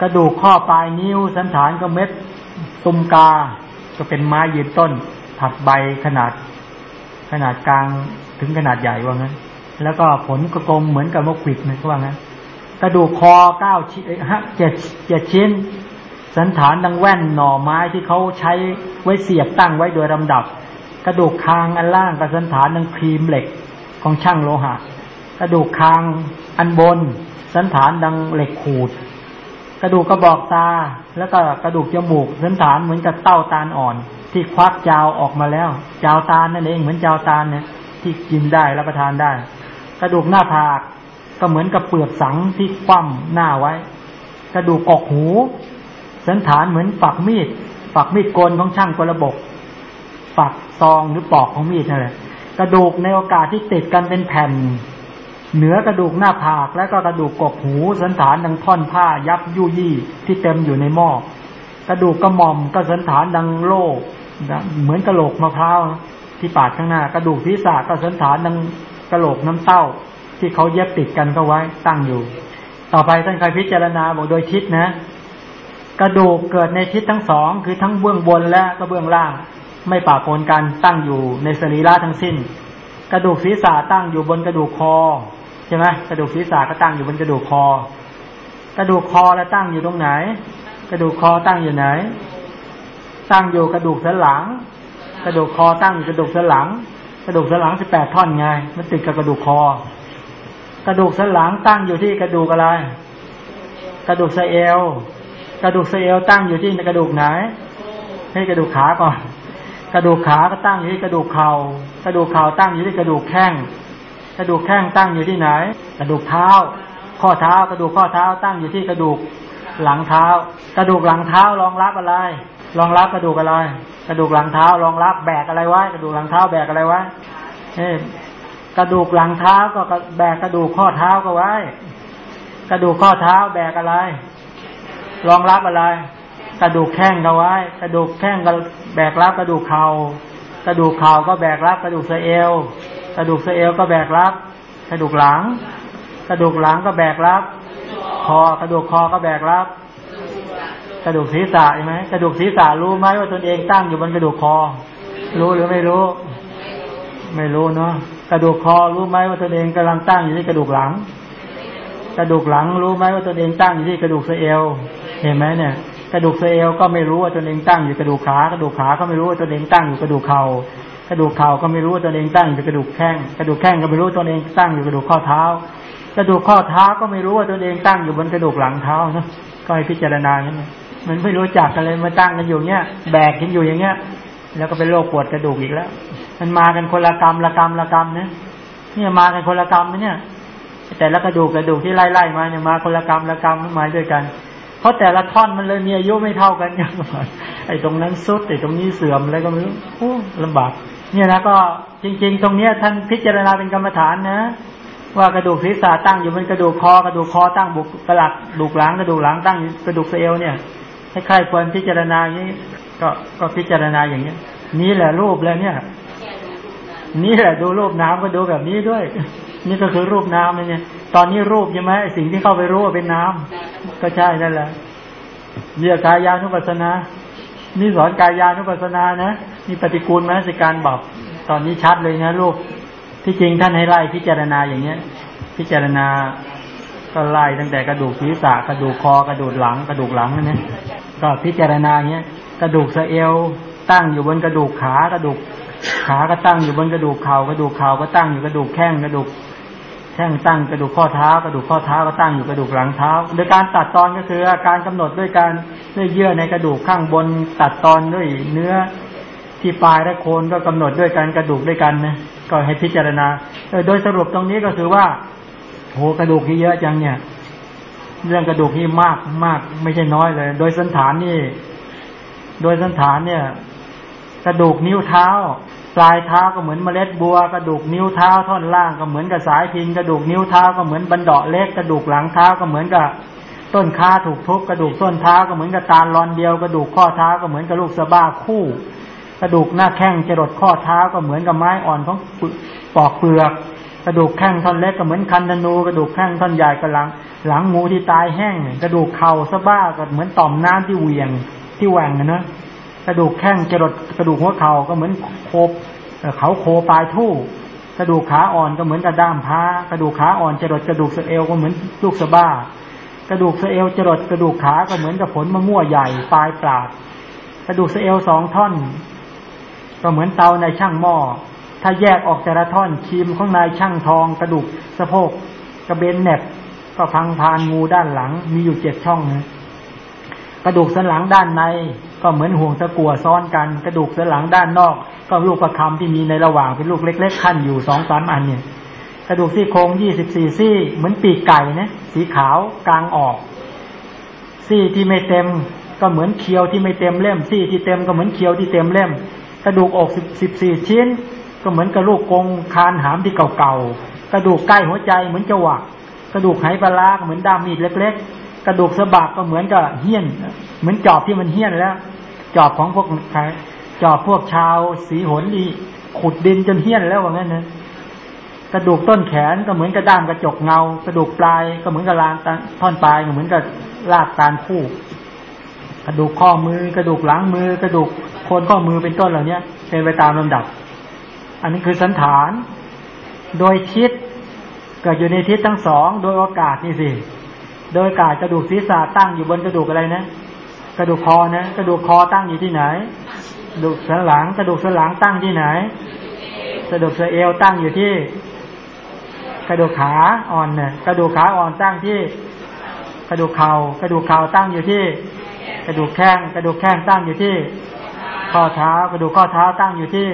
กระดูกข้อปลายนิ้วสันฐานก็เม็ดตุมกา ก็เป็นไม้ยืนต้นถัดใบขนาด ขนาดกลางถึงขนาดใหญ่ว่างั้น แล้วก็ผลกกลมเหมือนกับมะขวิดนะว่างั้น กระดูกคอเก้าชิ้นฮะเจ็ดเจ็ดชิ้น สันฐานดังแว่นหน่อไม้ที่เขาใช้ไว้เสียบตั้งไว้โดยลำดับ กระดูกคางอันล่างกับสันฐานดังครีมเหล็กของช่างโลหะ กระดูกคางอันบน สันฐานดังเหล็กขูด กระดูกกระบอกตา แล้วก็กระดูกจมูก สันฐานเหมือนกับเต้าตาลอ่อน ที่ควักจาวออกมาแล้วจาวตาลนั่นเองเหมือนจาวตาลเนี่ยที่กินได้รับประทานได้ กระดูกหน้าผากก็เหมือนกับเปลือกสังที่คว่ำหน้าไว้ กระดูกกอกหู สันฐานเหมือนฝักมีด ฝักมีดโกนของช่างกระบก ฝักซองหรือปอกของมีดนั่นแหละกระดูกในโอกาสที่ติดกันเป็นแผ่น เหนือกระดูกหน้าผากและก็กระดูกกกหูสันฐานดังท่อนผ้ายับยุยี่ที่เต็มอยู่ในหม้อกระดูกกระหม่อมก็สันฐานดังโล่เหมือนกระโหลกมะพร้าวที่ปาดข้างหน้ากระดูกศีรษะก็สันฐานดังกระโหลกน้ำเต้า ที่เขาเย็บติดกันก็ไว้ตั้งอยู่ ต่อไปท่านใครพิจารณาบอกโดยทิศนะ กระดูกเกิดในทิศทั้งสองคือทั้งเบื้องบนและก็เบื้องล่าง ไม่ปะปนกันตั้งอยู่ในสรีระทั้งสิ้น กระดูกศีรษะตั้งอยู่บนกระดูกคอใช่ไหมกระดูกศีรษะก็ตั้งอยู่บนกระดูกคอ กระดูกคอแล้วตั้งอยู่ตรงไหน กระดูกคอตั้งอยู่ไหน ตั้งอยู่กระดูกสันหลัง กระดูกคอตั้งอยู่กระดูกสันหลัง กระดูกสันหลังสิบแปดท่อนไงมันติดกับกระดูกคอ กระดูกสันหลังตั้งอยู่ที่กระดูกอะไร กระดูกสะเอวกระดูกสะเอวตั้งอยู่ที่กระดูกไหน ให้กระดูกขาก่อน กระดูกขาก็ตั้งอยู่ที่กระดูกเขา่ากระดูกเข่าตั้งอยู่ที่กระดูกแข้งกระดูกแข้งตั้งอยู่ที่ไหน กระดูกเท้า ข้อเท้ากระดูกข้อเท้าตั้งอยู่ที่กระดูกหลังเท้า กระดูกหลังเท้ารองรับอะไร รองรับกระดูกอะไร กระดูกหลังเท้ารองรับแบกอะไรไว้กระดูกหลังเท้าแบกอะไรไว้เอ้กระดูกหลังเท้าก็แบกกระดูกข้อเท้าก็ไว้ กระดูกข้อเท้าแบกอะไร รองรับอะไร กระดูกแข้งก็ไว้ กระดูกแข้งก็ แบกรับกระดูกเขา่ากระดูกเข่าก็แบกรับกระดูกสะเอว กระดูกสะเอวก็แบกรับ กระดูกหลัง กระดูกหลังก็แบกรับ คอกระดูกคอก็แบกรับ กระดูกศีรษะใช่ไหมกระดูกศีรษะรู้ไหมว่าตนเองตั้งอยู่บนกระดูกคอ รู้หรือไม่รู้ ไม่รู้เนาะกระดูกคอรู้ไหมว่าตนเองกำลังตั้งอยู่ที่กระดูกหลัง กระดูกหลังรู้ไหมว่าตนเองตั้งอยู่ที่กระดูกสะเอว เห็นไหมเนี่ย กระดูกเอวก็ไม่รู้ว่าตนเองตั้งอยู่กระดูกขากระดูกขาก็ไม่รู้ว่าตนเองตั้งอยู่กระดูกเข่ากระดูกเข่าก็ไม่รู้ว่าตนเองตั้งอยู่กระดูกแข้งกระดูกแข้งก็ไม่รู้ตนเองตั้งอยู่กระดูกข้อเท้า กระดูกข้อเท้าก็ไม่รู้ว่าตนเองตั้งอยู่บนกระดูกหลังเท้านะก็ให้พิจารณาอย่างนี้มันไม่รู้จักกันเลยมาตั้งกันอยู่เนี้ยแบกกันอยู่อย่างเงี้ย แล้วก็เป็นโรคปวดกระดูกอีกแล้ว มันมากันคนละกรรมละกรรมละกรรมเนี่ยเนี่ยมากันคนละกรรมนะเนี่ย แต่ละกระดูกกระดูกที่ไล่ไล่มาเนี่ยมาคนละกรรมละกรรมมาด้วยกัน เพราะแต่ละท่อนมันเลยมีอายุไม่เท่ากันอย่างไอ้ตรงนั้นสุดไอ้ตรงนี้เสื่อมอะไรก็ไม่รู้โอ้ลำบากเนี่ยนะก็จริง ๆ ตรงเนี้ยท่านพิจารณาเป็นกรรมฐานนะ ว่ากระดูกศีรษะตั้งอยู่บนกระดูกคอกระดูกคอตั้งบุกกระหลักดูกหลังกระดูกหลังตั้งกระดูกเอวเนี่ยให้ใครควรพิจารณาอย่างนี้ก็ก็พิจารณาอย่างนี้นี่แหละรูปแล้วเนี่ย นี่แหละดูรูปน้ำก็ดูแบบนี้ด้วย นี่ก็คือรูปน้ำเนี่ย ตอนนี้รูปใช่ไหมสิ่งที่เข้าไปรู้ว่าเป็นน้ำก็ใช่นั่นแหละเรียกกายานุปัสสนานี่สอนกายานุปัสสนานะนี่ปฏิกูลมนสิการบอก ตอนนี้ชัดเลยนะรูปที่จริงท่านให้ไล่พิจารณาอย่างเนี้ย พิจารณาก็ไล่ตั้งแต่กระดูกศีรษะกระดูกคอกระดูกหลัง กระดูกหลังนั่นนะก็พิจารณาเนี้ยกระดูกสะเอวตั้งอยู่บนกระดูกขากระดูกขาก็ตั้งอยู่บนกระดูกเข่ากระดูกเข่าก็ตั้งอยู่กระดูกแข้งกระดูก ข้งตั้งกระดูกข้อเท้ากระดูกข้อเท้าก็ตั้งอยู่กระดูกหลังเท้า โดยการตัดตอนก็คือการกำหนดด้วยการด้วยเยื่อในกระดูกข้างบน ตัดตอนด้วยเนื้อที่ปลายและโคนก็กำหนดด้วยการกระดูกด้วยกันนะก็ให้พิจารณาโดยสรุปตรงนี้ก็คือว่าโหกระดูกที่เยอะจังเนี่ย เรื่องกระดูกนี่มากมากไม่ใช่น้อยเลย โดยสันฐานนี่ โดยสันฐานเนี่ย กระดูกนิ้วเท้า ปลายเท้าก็เหมือนเมล็ดบัวกระดูกนิ้วเท้าท่อนล่างก็เหมือนกับสายพินกระดูกนิ้วเท้าก็เหมือนบันดาะเล็กกระดูกหลังเท้าก็เหมือนกับต้นขาถูกทุบกระดูกส้นเท้าก็เหมือนกับตาลอนเดียวกระดูกข้อเท้าก็เหมือนกับลูกสะบ้าคู่ กระดูกหน้าแข้งจรดข้อเท้าก็เหมือนกับไม้อ่อนของปอกเปลือก กระดูกแข้งท่อนเล็กก็เหมือนคันธนู กระดูกแข้งท่อนใหญ่กับหลัง หลังหมูที่ตายแห้ง กระดูกเข่าสะบ้าก็เหมือนต่อมน้ำที่เวียงที่แหว่งนะ กระดูกแข้งจรดกระดูกหัวเข่าก็เหมือนโคบเขาโคปลายทู่กระดูกขาอ่อนก็เหมือนกระด้ามพ้ากระดูกขาอ่อนจรดกระดูกสะเอวก็เหมือนลูกสะบ้ากระดูกสะเอวจรดกระดูกขาก็เหมือนกับผลมะม่วงใหญ่ปลายปราดกระดูกสะเอวสองท่อน ก็เหมือนเตาในช่างหม้อถ้าแยกออกแต่ละท่อนชีมข้างในช่างทอง กระดูกสะโพกกระเบนแหนบก็พังพานงูด้านหลัง มีอยู่เจ็ดช่องนะ กระดูกสันหลังด้านในก็เหมือนห่วงตะกัวซ้อนกัน กระดูกสันหลังด้านนอก ก็ลูกประคำที่มีในระหว่างเป็นลูกเล็ก ๆ ขั้นอยู่สองสามอันเนี่ยกระดูกซี่โครงยี่สิบสี่ซี่ เหมือนปีกไก่นะสีขาวกลางออก ซี่ที่ไม่เต็มก็เหมือนเคียวที่ไม่เต็มเล่ม ซี่ที่เต็มก็เหมือนเคียวที่เต็มเล่ม กระดูกอกสิบสี่ชิ้น ก็เหมือนกระลูกกงคานหามที่เก่าๆกระดูกใกล้หัวใจเหมือนจวักกระดูกไหปลาเหมือนดามมีดเล็กๆ กระดูกสะบักก็เหมือนกับเหี้ยน เหมือนจอบที่มันเหี้ยนแล้ว จอบของพวกใครจอบพวกชาวสีหนดีขุดดินจนเหี้ยนแล้วว่างั้นนะกระดูกต้นแขนก็เหมือนกระด้ามกระจกเงา กระดูกปลายก็เหมือนกับลานท่อนปลายก็เหมือนกับลากตาลคู่ กระดูกข้อมือกระดูกหลังมือกระดูกโคนข้อมือเป็นต้นเหล่านี้เป็นไปตามลำดับ อันนี้คือสันฐาน โดยทิศเกิดอยู่ในทิศทั้งสอง โดยโอกาสนี่สิ โดยกาสกระดูกศีรษะตั้งอยู่บนกระดูกอะไรนะ กระดูกคอนะ กระดูกคอตั้งอยู่ที่ไหน กระดูกสันหลัง กระดูกสันหลังตั้งที่ไหน กระดูกสะเอวตั้งอยู่ที่ กระดูกขาอ่อนเนี่ยกระดูกขาอ่อนตั้งที่ กระดูกเข่ากระดูกเข่าตั้งอยู่ที่ กระดูกแข้งกระดูกแข้งตั้งอยู่ที่ ข้อเท้า กระดูกข้อเท้าตั้งอยู่ที่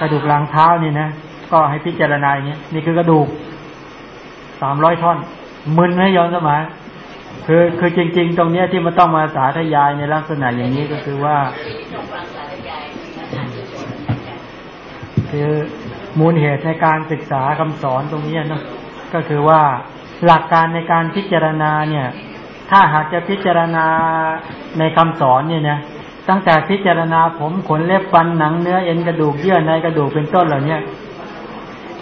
กระดูกหลังเท้านี่นะก็ให้พิจารณาอย่างนี้นี่คือกระดูกสามร้อยท่อน มึนไหมย้อนสมัยคือคือจริง ๆ ตรงเนี้ยที่มันต้องมาสาธยายในลักษณะอย่างนี้ก็คือว่า คือมูลเหตุในการศึกษาคำสอนตรงนี้นะก็คือว่าหลักการในการพิจารณาเนี่ย ถ้าหากจะพิจารณาในคำสอนเนี่ยนะตั้งแต่พิจารณาผมขนเล็บฟันหนังเนื้อเอ็นกระดูกเยื่อในกระดูกเป็นต้นเหล่านี้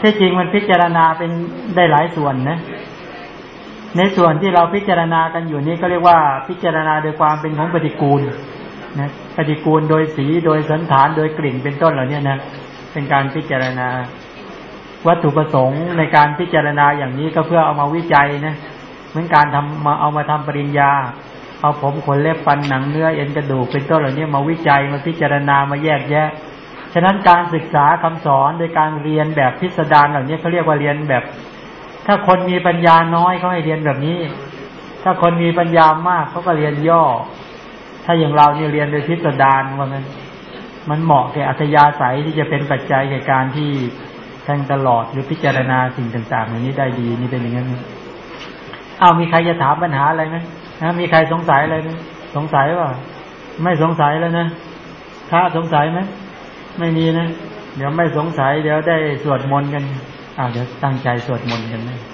ที่จริงมันพิจารณาเป็นได้หลายส่วนนะ ในส่วนที่เราพิจารณากันอยู่นี้ก็เรียกว่าพิจารณาโดยความเป็นของปฏิกูลนะปฏิกูลโดยสีโดยสันฐานโดยกลิ่นเป็นต้นเหล่านี้นะเป็นการพิจารณา วัตถุประสงค์ในการพิจารณาอย่างนี้ก็เพื่อเอามาวิจัยนะเหมือนการทำมาเอามาทำปริญญา เอาผมขนเล็บฟันหนังเนื้อเอ็นกระดูกเป็นต้นเหล่านี้มาวิจัยมาพิจารณามาแยกแยะ ฉะนั้นการศึกษาคำสอนโดยการเรียนแบบพิสดารเหล่านี้เขาเรียกว่าเรียนแบบ ถ้าคนมีปัญญาน้อยเขาให้เรียนแบบนี้ ถ้าคนมีปัญญามากเขาก็เรียนย่อ ถ้าอย่างเราเนี่ยเรียนโดยพิสดารว่างั้นมันเหมาะแก่อัธยาศัยที่จะเป็นปัจจัยแก่การที่แทงตลอดหรือพิจารณาสิ่งต่างๆเหล่านี้ได้ดีนี่เป็นอย่างนั้นเอามีใครจะถามปัญหาอะไรไหมนะมีใครสงสัยอะไรไหมสงสัยว่าไม่สงสัยแล้วนะพระสงสัยไหมไม่มีนะ เดี๋ยวไม่สงสัย เดี๋ยวได้สวดมนต์กัน อ่าเดี๋ยวตั้งใจสวดมนต์กันนะ